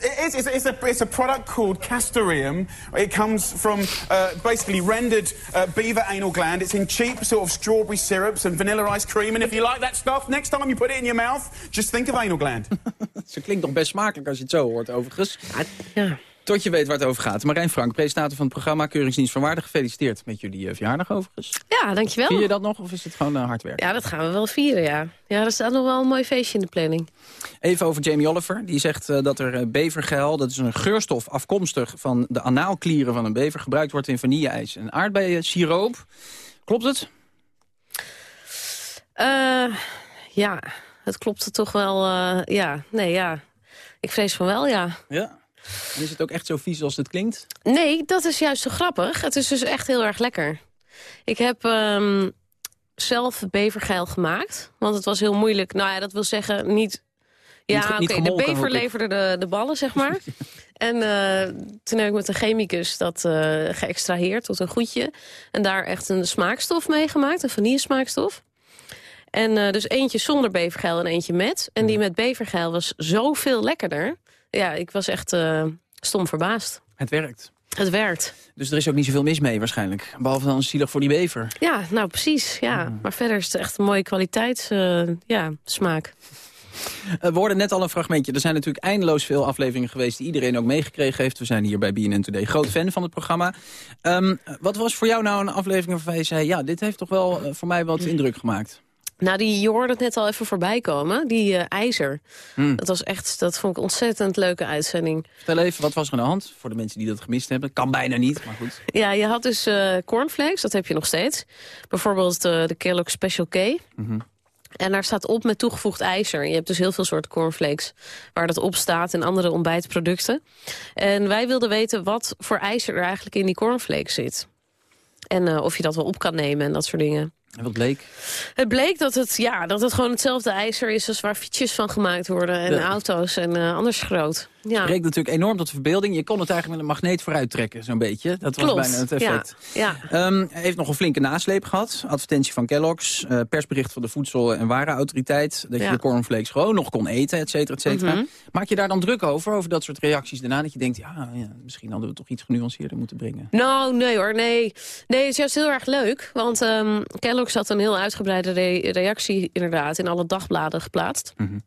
It is. It's a, it's a product called castoreum. It comes from uh, basically rendered uh, beaver anal gland. It's in cheap sort of strawberry syrups and vanilla ice cream. And if you like that stuff, next time you put it in your mouth, just think of anal gland. Ze klinkt nog best smakelijk als je het zo hoort, overigens. Ja. Tot je weet waar het over gaat. Marijn Frank, presentator van het programma Keuringsdienst van Waarde. Gefeliciteerd met jullie uh, verjaardag overigens. Ja, dankjewel. Vier je dat nog of is het gewoon uh, hard werk? Ja, dat gaan we wel vieren, ja. Ja, er staat nog wel een mooi feestje in de planning. Even over Jamie Oliver. Die zegt uh, dat er bevergeil, dat is een geurstof afkomstig van de anaalklieren van een bever... gebruikt wordt in vanille-ijs en aardbeien siroop. Klopt het? ja, het klopt toch wel. ja, nee, ja. Ik vrees van wel, ja. Ja? En is het ook echt zo vies als het klinkt? Nee, dat is juist zo grappig. Het is dus echt heel erg lekker. Ik heb um, zelf bevergeil gemaakt. Want het was heel moeilijk. Nou ja, dat wil zeggen niet... Ja, oké, okay, de bever leverde de, de ballen, zeg maar. en uh, toen heb ik met een chemicus dat uh, geëxtraheerd tot een goedje. En daar echt een smaakstof mee gemaakt, een vanillesmaakstof. En uh, dus eentje zonder bevergeil en eentje met. En die met bevergeil was zoveel lekkerder ja, ik was echt uh, stom verbaast. Het werkt. Het werkt. Dus er is ook niet zoveel mis mee waarschijnlijk. Behalve dan zielig voor die bever. Ja, nou precies. Ja. Mm. Maar verder is het echt een mooie kwaliteitssmaak. Uh, ja, smaak. We hoorden net al een fragmentje. Er zijn natuurlijk eindeloos veel afleveringen geweest... die iedereen ook meegekregen heeft. We zijn hier bij BNN Today groot fan van het programma. Um, wat was voor jou nou een aflevering waarvan je zei... ja, dit heeft toch wel voor mij wat indruk gemaakt? Nou, die, je hoorde het net al even voorbij komen. Die uh, ijzer. Hmm. Dat was echt, dat vond ik een ontzettend leuke uitzending. Vertel even, wat was er aan de hand? Voor de mensen die dat gemist hebben. Kan bijna niet, maar goed. Ja, je had dus uh, cornflakes, dat heb je nog steeds. Bijvoorbeeld uh, de Kellogg Special K. Mm -hmm. En daar staat op met toegevoegd ijzer. Je hebt dus heel veel soorten cornflakes waar dat op staat... en andere ontbijtproducten. En wij wilden weten wat voor ijzer er eigenlijk in die cornflakes zit. En uh, of je dat wel op kan nemen en dat soort dingen. En wat bleek? Het bleek dat het, ja, dat het gewoon hetzelfde ijzer is... als waar fietsjes van gemaakt worden en ja. auto's en uh, anders groot. Ja. Spreekt natuurlijk enorm tot de verbeelding. Je kon het eigenlijk met een magneet vooruit trekken, zo'n beetje. Dat was bijna het effect. Ja, Ehm, heeft nog een flinke nasleep gehad. Advertentie van Kellogg's, eh, persbericht van de Voedsel- en Warenautoriteit... dat je de cornflakes gewoon nog kon eten, et cetera, et cetera. Mhm. Maak je daar dan druk over, over dat soort reacties daarna? Dat je denkt, ja, ja, misschien hadden we toch iets genuanceerder moeten brengen. Nou, nee hoor, nee. Nee, het is juist heel erg leuk. Want ehm Kellogg's had een heel uitgebreide re- reactie inderdaad... in alle dagbladen geplaatst. Mhm.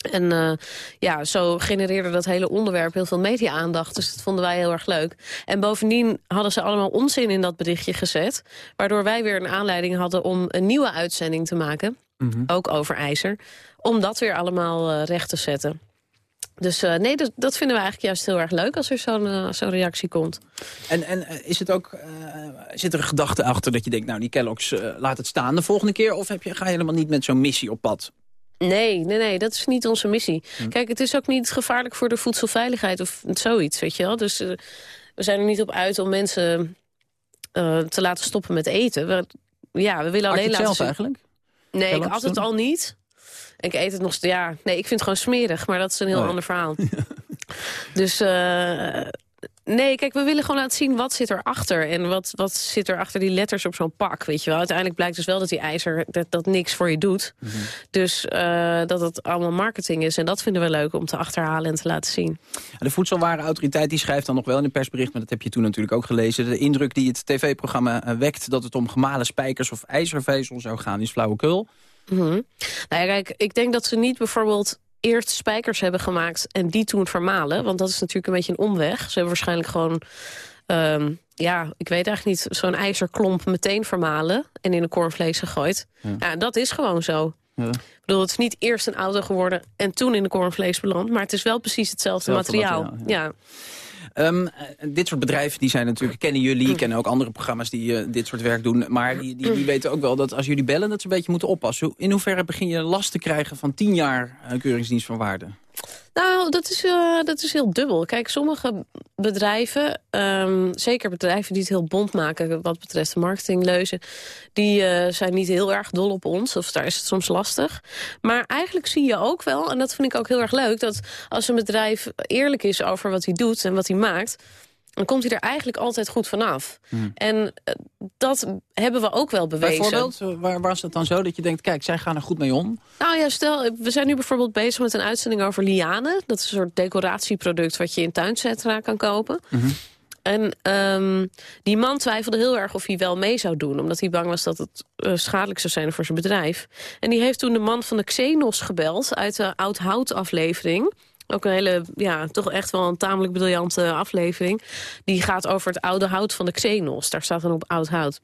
En eh, ja, zo genereerde dat hele onderwerp heel veel media-aandacht. Dus dat vonden wij heel erg leuk. En bovendien hadden ze allemaal onzin in dat berichtje gezet. Waardoor wij weer een aanleiding hadden om een nieuwe uitzending te maken. Mhm. Ook over ijzer. Om dat weer allemaal eh, recht te zetten. Dus eh, nee, dat, dat vinden we eigenlijk juist heel erg leuk als er zo'n reactie komt. En, en is het ook, eh, zit er een gedachte achter dat je denkt... nou, die Kellogg's, laat het staan de volgende keer? Of heb je, ga je helemaal niet met zo'n missie op pad? Nee, nee, nee, dat is niet onze missie. Kijk, het is ook niet gevaarlijk voor de voedselveiligheid of zoiets, weet je wel. Dus eh, we zijn er niet op uit om mensen eh, te laten stoppen met eten. We, ja, we willen Had alleen laten zelf zien- eigenlijk? Nee, ik at het al niet. Ik eet het nog. Ja, nee, ik vind het gewoon smerig, maar dat is een heel Oh ander verhaal. dus eh, nee, kijk, we willen gewoon laten zien wat zit erachter. En wat, wat zit er achter die letters op zo'n pak, weet je wel. Uiteindelijk blijkt dus wel dat die ijzer dat, dat niks voor je doet. Mhm. Dus eh, dat het allemaal marketing is. En dat vinden we leuk om te achterhalen en te laten zien. De Voedselwarenautoriteit die schrijft dan nog wel in een persbericht... maar dat heb je toen natuurlijk ook gelezen... de indruk die het tv-programma eh, wekt... dat het om gemalen spijkers of ijzervezel zou gaan, is flauwekul. Mhm. Nou ja, kijk, ik denk dat ze niet bijvoorbeeld eerst spijkers hebben gemaakt en die toen vermalen. Want dat is natuurlijk een beetje een omweg. Ze hebben waarschijnlijk gewoon, ehm, ja, ik weet eigenlijk niet, zo'n ijzerklomp meteen vermalen en in een cornvlees gegooid. Ja. Ja. dat is gewoon zo. Ja. Ik bedoel, het is niet eerst een auto geworden en toen in de cornvlees beland, maar het is wel precies hetzelfde, Hetzelfde materiaal. materiaal, ja. Eh, dit soort bedrijven die zijn natuurlijk, kennen jullie, kennen ook andere programma's die eh, dit soort werk doen. Maar die, die, die weten ook wel dat als jullie bellen, dat ze een beetje moeten oppassen. In hoeverre begin je last te krijgen van tien jaar eh, keuringsdienst van waarde? Nou, dat is, eh, dat is heel dubbel. Kijk, sommige bedrijven, ehm, zeker bedrijven die het heel bond maken... wat betreft de marketingleuzen... die eh, zijn niet heel erg dol op ons, of daar is het soms lastig. Maar eigenlijk zie je ook wel, en dat vind ik ook heel erg leuk... dat als een bedrijf eerlijk is over wat hij doet en wat hij maakt... dan komt hij er eigenlijk altijd goed vanaf. En eh, dat hebben we ook wel bewezen. Bijvoorbeeld, eh, waar, waar is het dan zo dat je denkt, kijk, zij gaan er goed mee om? Nou ja, stel, we zijn nu bijvoorbeeld bezig met een uitzending over lianen. Dat is een soort decoratieproduct wat je in tuincentra kan kopen. En ehm, die man twijfelde heel erg of hij wel mee zou doen. Omdat hij bang was dat het eh, schadelijk zou zijn voor zijn bedrijf. En die heeft toen de man van de Xenos gebeld uit de Oud Hout aflevering. Ook een hele, ja, toch echt wel een tamelijk briljante aflevering. Die gaat over het oude hout van de Xenos. Daar staat dan op oud hout.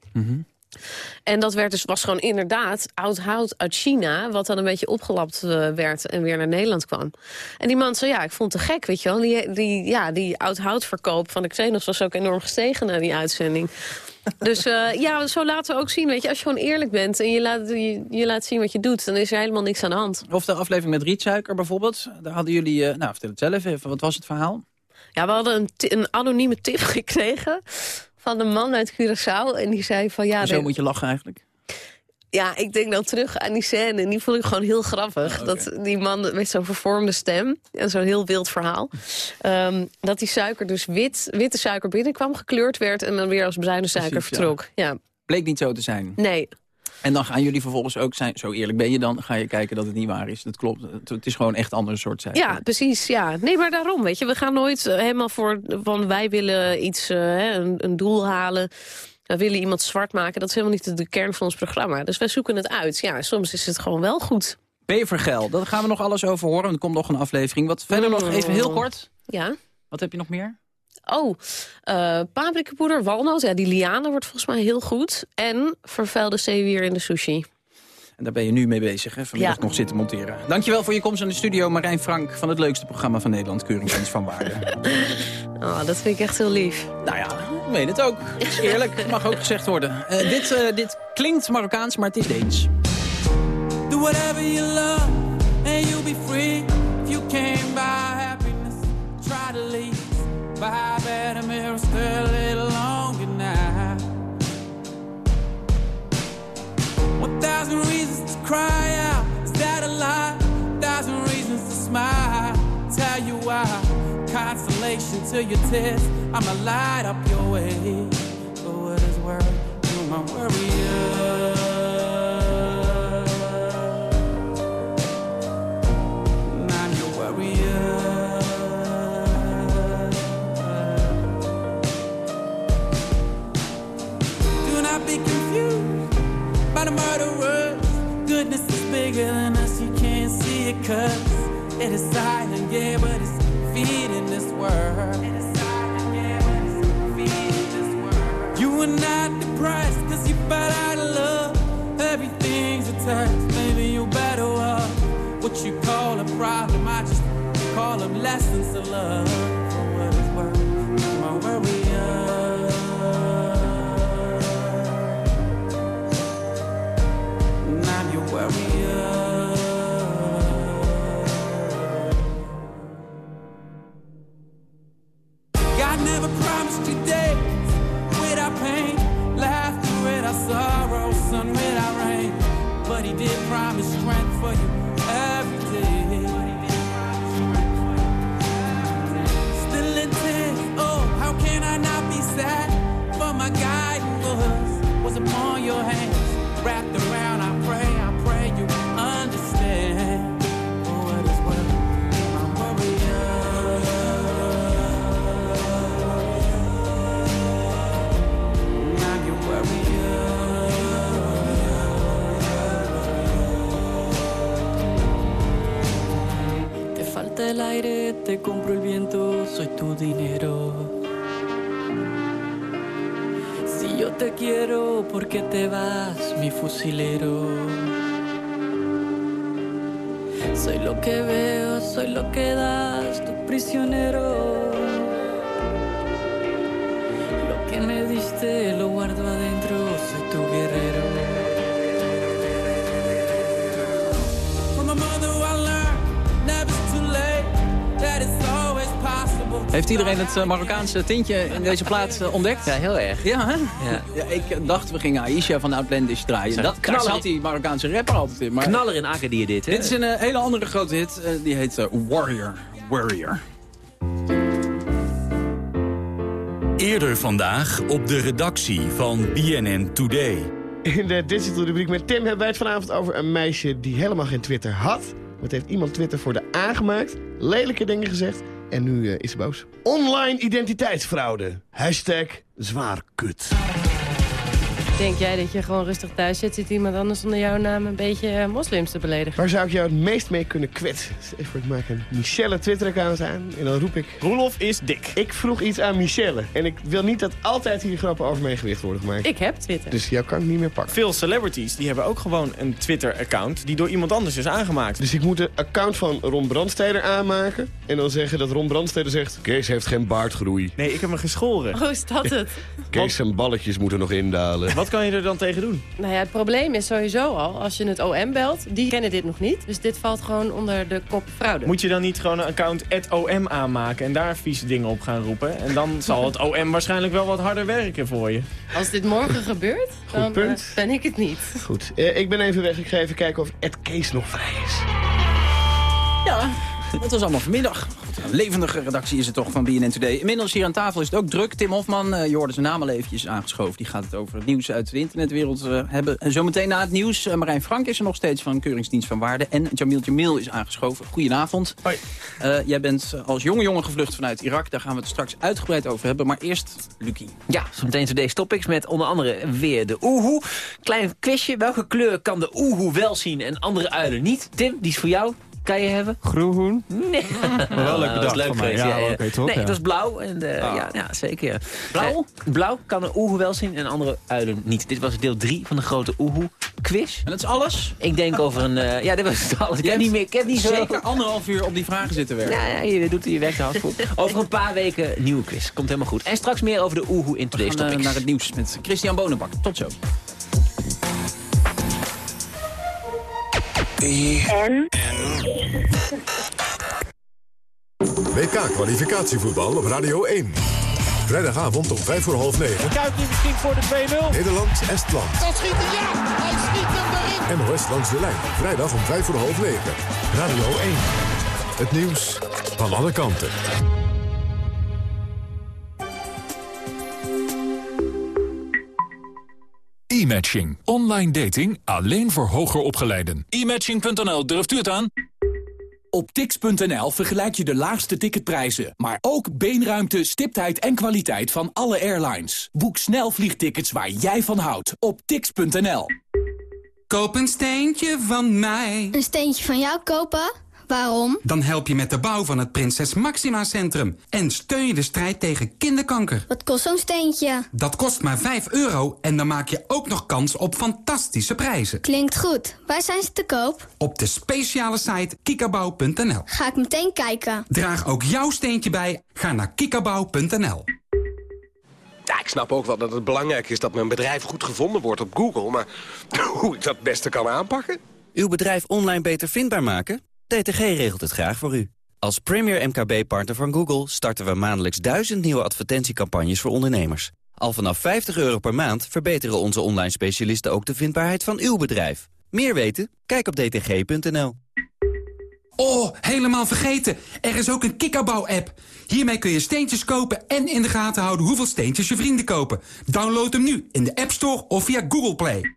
En dat werd dus, was gewoon inderdaad oud hout uit China... wat dan een beetje opgelapt eh, werd en weer naar Nederland kwam. En die man zei, ja, ik vond het te gek, weet je wel. Die, die, ja, die oud houtverkoop van de Xenos was ook enorm gestegen na die uitzending. Dus eh, ja, zo laten we ook zien, weet je. Als je gewoon eerlijk bent en je laat, je, je laat zien wat je doet... dan is er helemaal niks aan de hand. Of de aflevering met rietsuiker bijvoorbeeld. Daar hadden jullie, eh, nou vertel het zelf even, wat was het verhaal? Ja, we hadden een, een anonieme tip gekregen van een man uit Curaçao. En die zei van ja... Zo moet je lachen eigenlijk. Ja, ik denk dan terug aan die scène. En die vond ik gewoon heel grappig. Dat die man met zo'n vervormde stem. En zo'n heel wild verhaal. ehm, dat die suiker dus wit, witte suiker binnenkwam, gekleurd werd. En dan weer als bruine suiker Precies, ja. vertrok. Ja. Bleek niet zo te zijn. Nee. En dan gaan jullie vervolgens ook zijn, zo eerlijk ben je dan, ga je kijken dat het niet waar is. Dat klopt. Het, het is gewoon echt een andere soort suiker. Ja, precies. Ja. Nee, maar daarom, weet je. We gaan nooit eh, helemaal voor... van wij willen iets, eh, hè, een, een doel halen... We willen iemand zwart maken. Dat is helemaal niet de, de kern van ons programma. Dus wij zoeken het uit. Ja, soms is het gewoon wel goed. Bevergel, daar gaan we nog alles over horen. Er komt nog een aflevering. Wat verder nog even heel kort. Ja. Wat heb je nog meer? Oh, eh paprikapoeder, walnoot. Ja, die liane wordt volgens mij heel goed. En vervuilde zeewier in de sushi. En daar ben je nu mee bezig, hè? Vanmiddag Ja. nog zitten monteren. Dankjewel voor je komst in de studio, Marijn Frank... van het leukste programma van Nederland, Keuringsdienst van Waarde. Oh, dat vind ik echt heel lief. Nou ja, ik meen het ook. Het is eerlijk, mag ook gezegd worden. Eh, dit, eh, dit klinkt Marokkaans, maar het is Deens. Do whatever you love, Buy better mirror, stay a little longer now. One thousand reasons to cry out, is that a lie? thousand reasons to smile, tell you why. consolation to your tears. I'ma light up your way. For what is worth, you're my warrior. I'm your warrior. Not be confused by the murderers. Goodness is bigger than us, you can't see it cause it is silent, yeah, but it's feeding this world. It is silent, yeah, but it's feeding this world. You are not depressed cause you fell out of love. Everything's a test, maybe you're better off. What you call a problem, I just call them lessons to love. For what it's worth, my warrior. God never promised you te compro el viento, soy tu dinero. Si yo te quiero, ¿por qué te vas, mi fusilero? Soy lo que veo, soy lo que das, tu prisionero. Lo que me diste lo guardo Heeft iedereen het eh, Marokkaanse tintje in deze plaat eh, ontdekt? Ja, heel erg. Ja, hè? Ja. ik dacht, we gingen Aisha van Outlandish draaien. Dat, daar knaller- zat die Marokkaanse rapper altijd in. Maar Knaller in Agadir dit, hè? dit is een eh, hele andere grote hit. eh, die heet eh, Warrior. Warrior. Eerder vandaag op de redactie van BNN Today. In de digital rubriek met Tim hebben wij het vanavond over een meisje die helemaal geen Twitter had. Wat heeft iemand Twitter voor de aangemaakt? Lelijke dingen gezegd. En nu eh, is ze boos. Online identiteitsfraude. Hashtag zwaar kut. Denk jij dat je gewoon rustig thuis zit, zit iemand anders onder jouw naam een beetje eh, moslims te beledigen? Waar zou ik jou het meest mee kunnen kwetsen? Even, ik maak een Michelle Twitter-account aan en dan roep ik... Roelof is dik. Ik vroeg iets aan Michelle. En ik wil niet dat altijd hier grappen over mijn gewicht worden gemaakt. Ik heb Twitter. Dus jou kan ik niet meer pakken. Veel celebrities die hebben ook gewoon een Twitter-account die door iemand anders is aangemaakt. Dus ik moet een account van Ron Brandsteder aanmaken. En dan zeggen dat Ron Brandsteder zegt... Kees heeft geen baardgroei. Nee, ik heb me geschoren. Hoe is dat het? Kees zijn balletjes moeten nog indalen. Wat kan je er dan tegen doen? Nou ja, het probleem is sowieso al, als je het OM belt, die kennen dit nog niet. Dus dit valt gewoon onder de kop fraude. Moet je dan niet gewoon een account @om aanmaken en daar vieze dingen op gaan roepen? En dan zal het OM waarschijnlijk wel wat harder werken voor je. Als dit morgen gebeurt, dan punt. eh, ben ik het niet. Goed, eh, ik ben even weg. Ik ga even kijken of Ed Kees nog vrij is. Ja, het was allemaal vanmiddag. Goed, een levendige redactie is het toch van BNN Today. Inmiddels hier aan tafel is het ook druk. Tim Hofman, eh, je hoorde zijn naam al eventjes aangeschoven. Die gaat het over het nieuws uit de internetwereld eh, hebben. En zometeen na het nieuws, eh, Marijn Frank is er nog steeds van Keuringsdienst van Waarde. En Jamil Jamil is aangeschoven. Goedenavond. Hoi. Eh, jij bent als jonge jongen gevlucht vanuit Irak. Daar gaan we het straks uitgebreid over hebben. Maar eerst, Lucie. Ja, zometeen today's topics met onder andere weer de oehoe. Klein quizje, welke kleur kan de oehoe wel zien en andere uilen niet? Tim, die is voor jou. Kan je hebben? Groen. Nee. wel leuk dat bedacht is leuk geweest, Ja, ja, ja. oké, toch? Nee, Ja. dat is blauw. En de, Ah. ja, ja, zeker. Blauw? blauw kan de oehoe wel zien en andere uilen niet. Dit was deel 3 van de grote oehoe quiz. En dat is alles? Ik denk over een... eh, ja, dit was het alles. Ik heb niet meer... Ik heb niet zo... Zeker anderhalf uur op die vragen zitten werken. Ja, ja, je doet je werk hard goed. Over een paar weken nieuwe quiz. Komt helemaal goed. En straks meer over de oehoe in We Today's gaan eh, Topics. naar het nieuws met Christian Bonenbak. Tot zo. En? WK-kwalificatievoetbal op Radio 1. Vrijdagavond om 5 voor half 9. Kuit nu misschien voor de 2-0. Nederland-Estland. Dat schiet hij, ja! Hij schiet hem erin! NOS langs de lijn. Vrijdag om 5 voor half 9. Radio 1. Het nieuws van alle kanten. E-matching. Online dating alleen voor hoger opgeleiden. E-matching.nl, durft u het aan? Op tix.nl vergelijk je de laagste ticketprijzen, maar ook beenruimte, stiptheid en kwaliteit van alle airlines. Boek snel vliegtickets waar jij van houdt op tix.nl. Koop een steentje van mij. Een steentje van jou kopen? Waarom? Dan help je met de bouw van het Prinses Maxima Centrum. En steun je de strijd tegen kinderkanker. Wat kost zo'n steentje? Dat kost maar 5 euro en dan maak je ook nog kans op fantastische prijzen. Klinkt goed. Waar zijn ze te koop? Op de speciale site kikkerbouw.nl. Ga ik meteen kijken. Draag ook jouw steentje bij. Ga naar kikkerbouw.nl. Ja, ik snap ook wel dat het belangrijk is dat mijn bedrijf goed gevonden wordt op Google. Maar hoe ik dat het beste kan aanpakken? Uw bedrijf online beter vindbaar maken? DTG regelt het graag voor u. Als premier MKB-partner van Google starten we maandelijks duizend nieuwe advertentiecampagnes voor ondernemers. Al vanaf 50 euro per maand verbeteren onze online specialisten ook de vindbaarheid van uw bedrijf. Meer weten? Kijk op dtg.nl. Oh, helemaal vergeten. Er is ook een kikkerbouw-app. Hiermee kun je steentjes kopen en in de gaten houden hoeveel steentjes je vrienden kopen. Download hem nu in de App Store of via Google Play.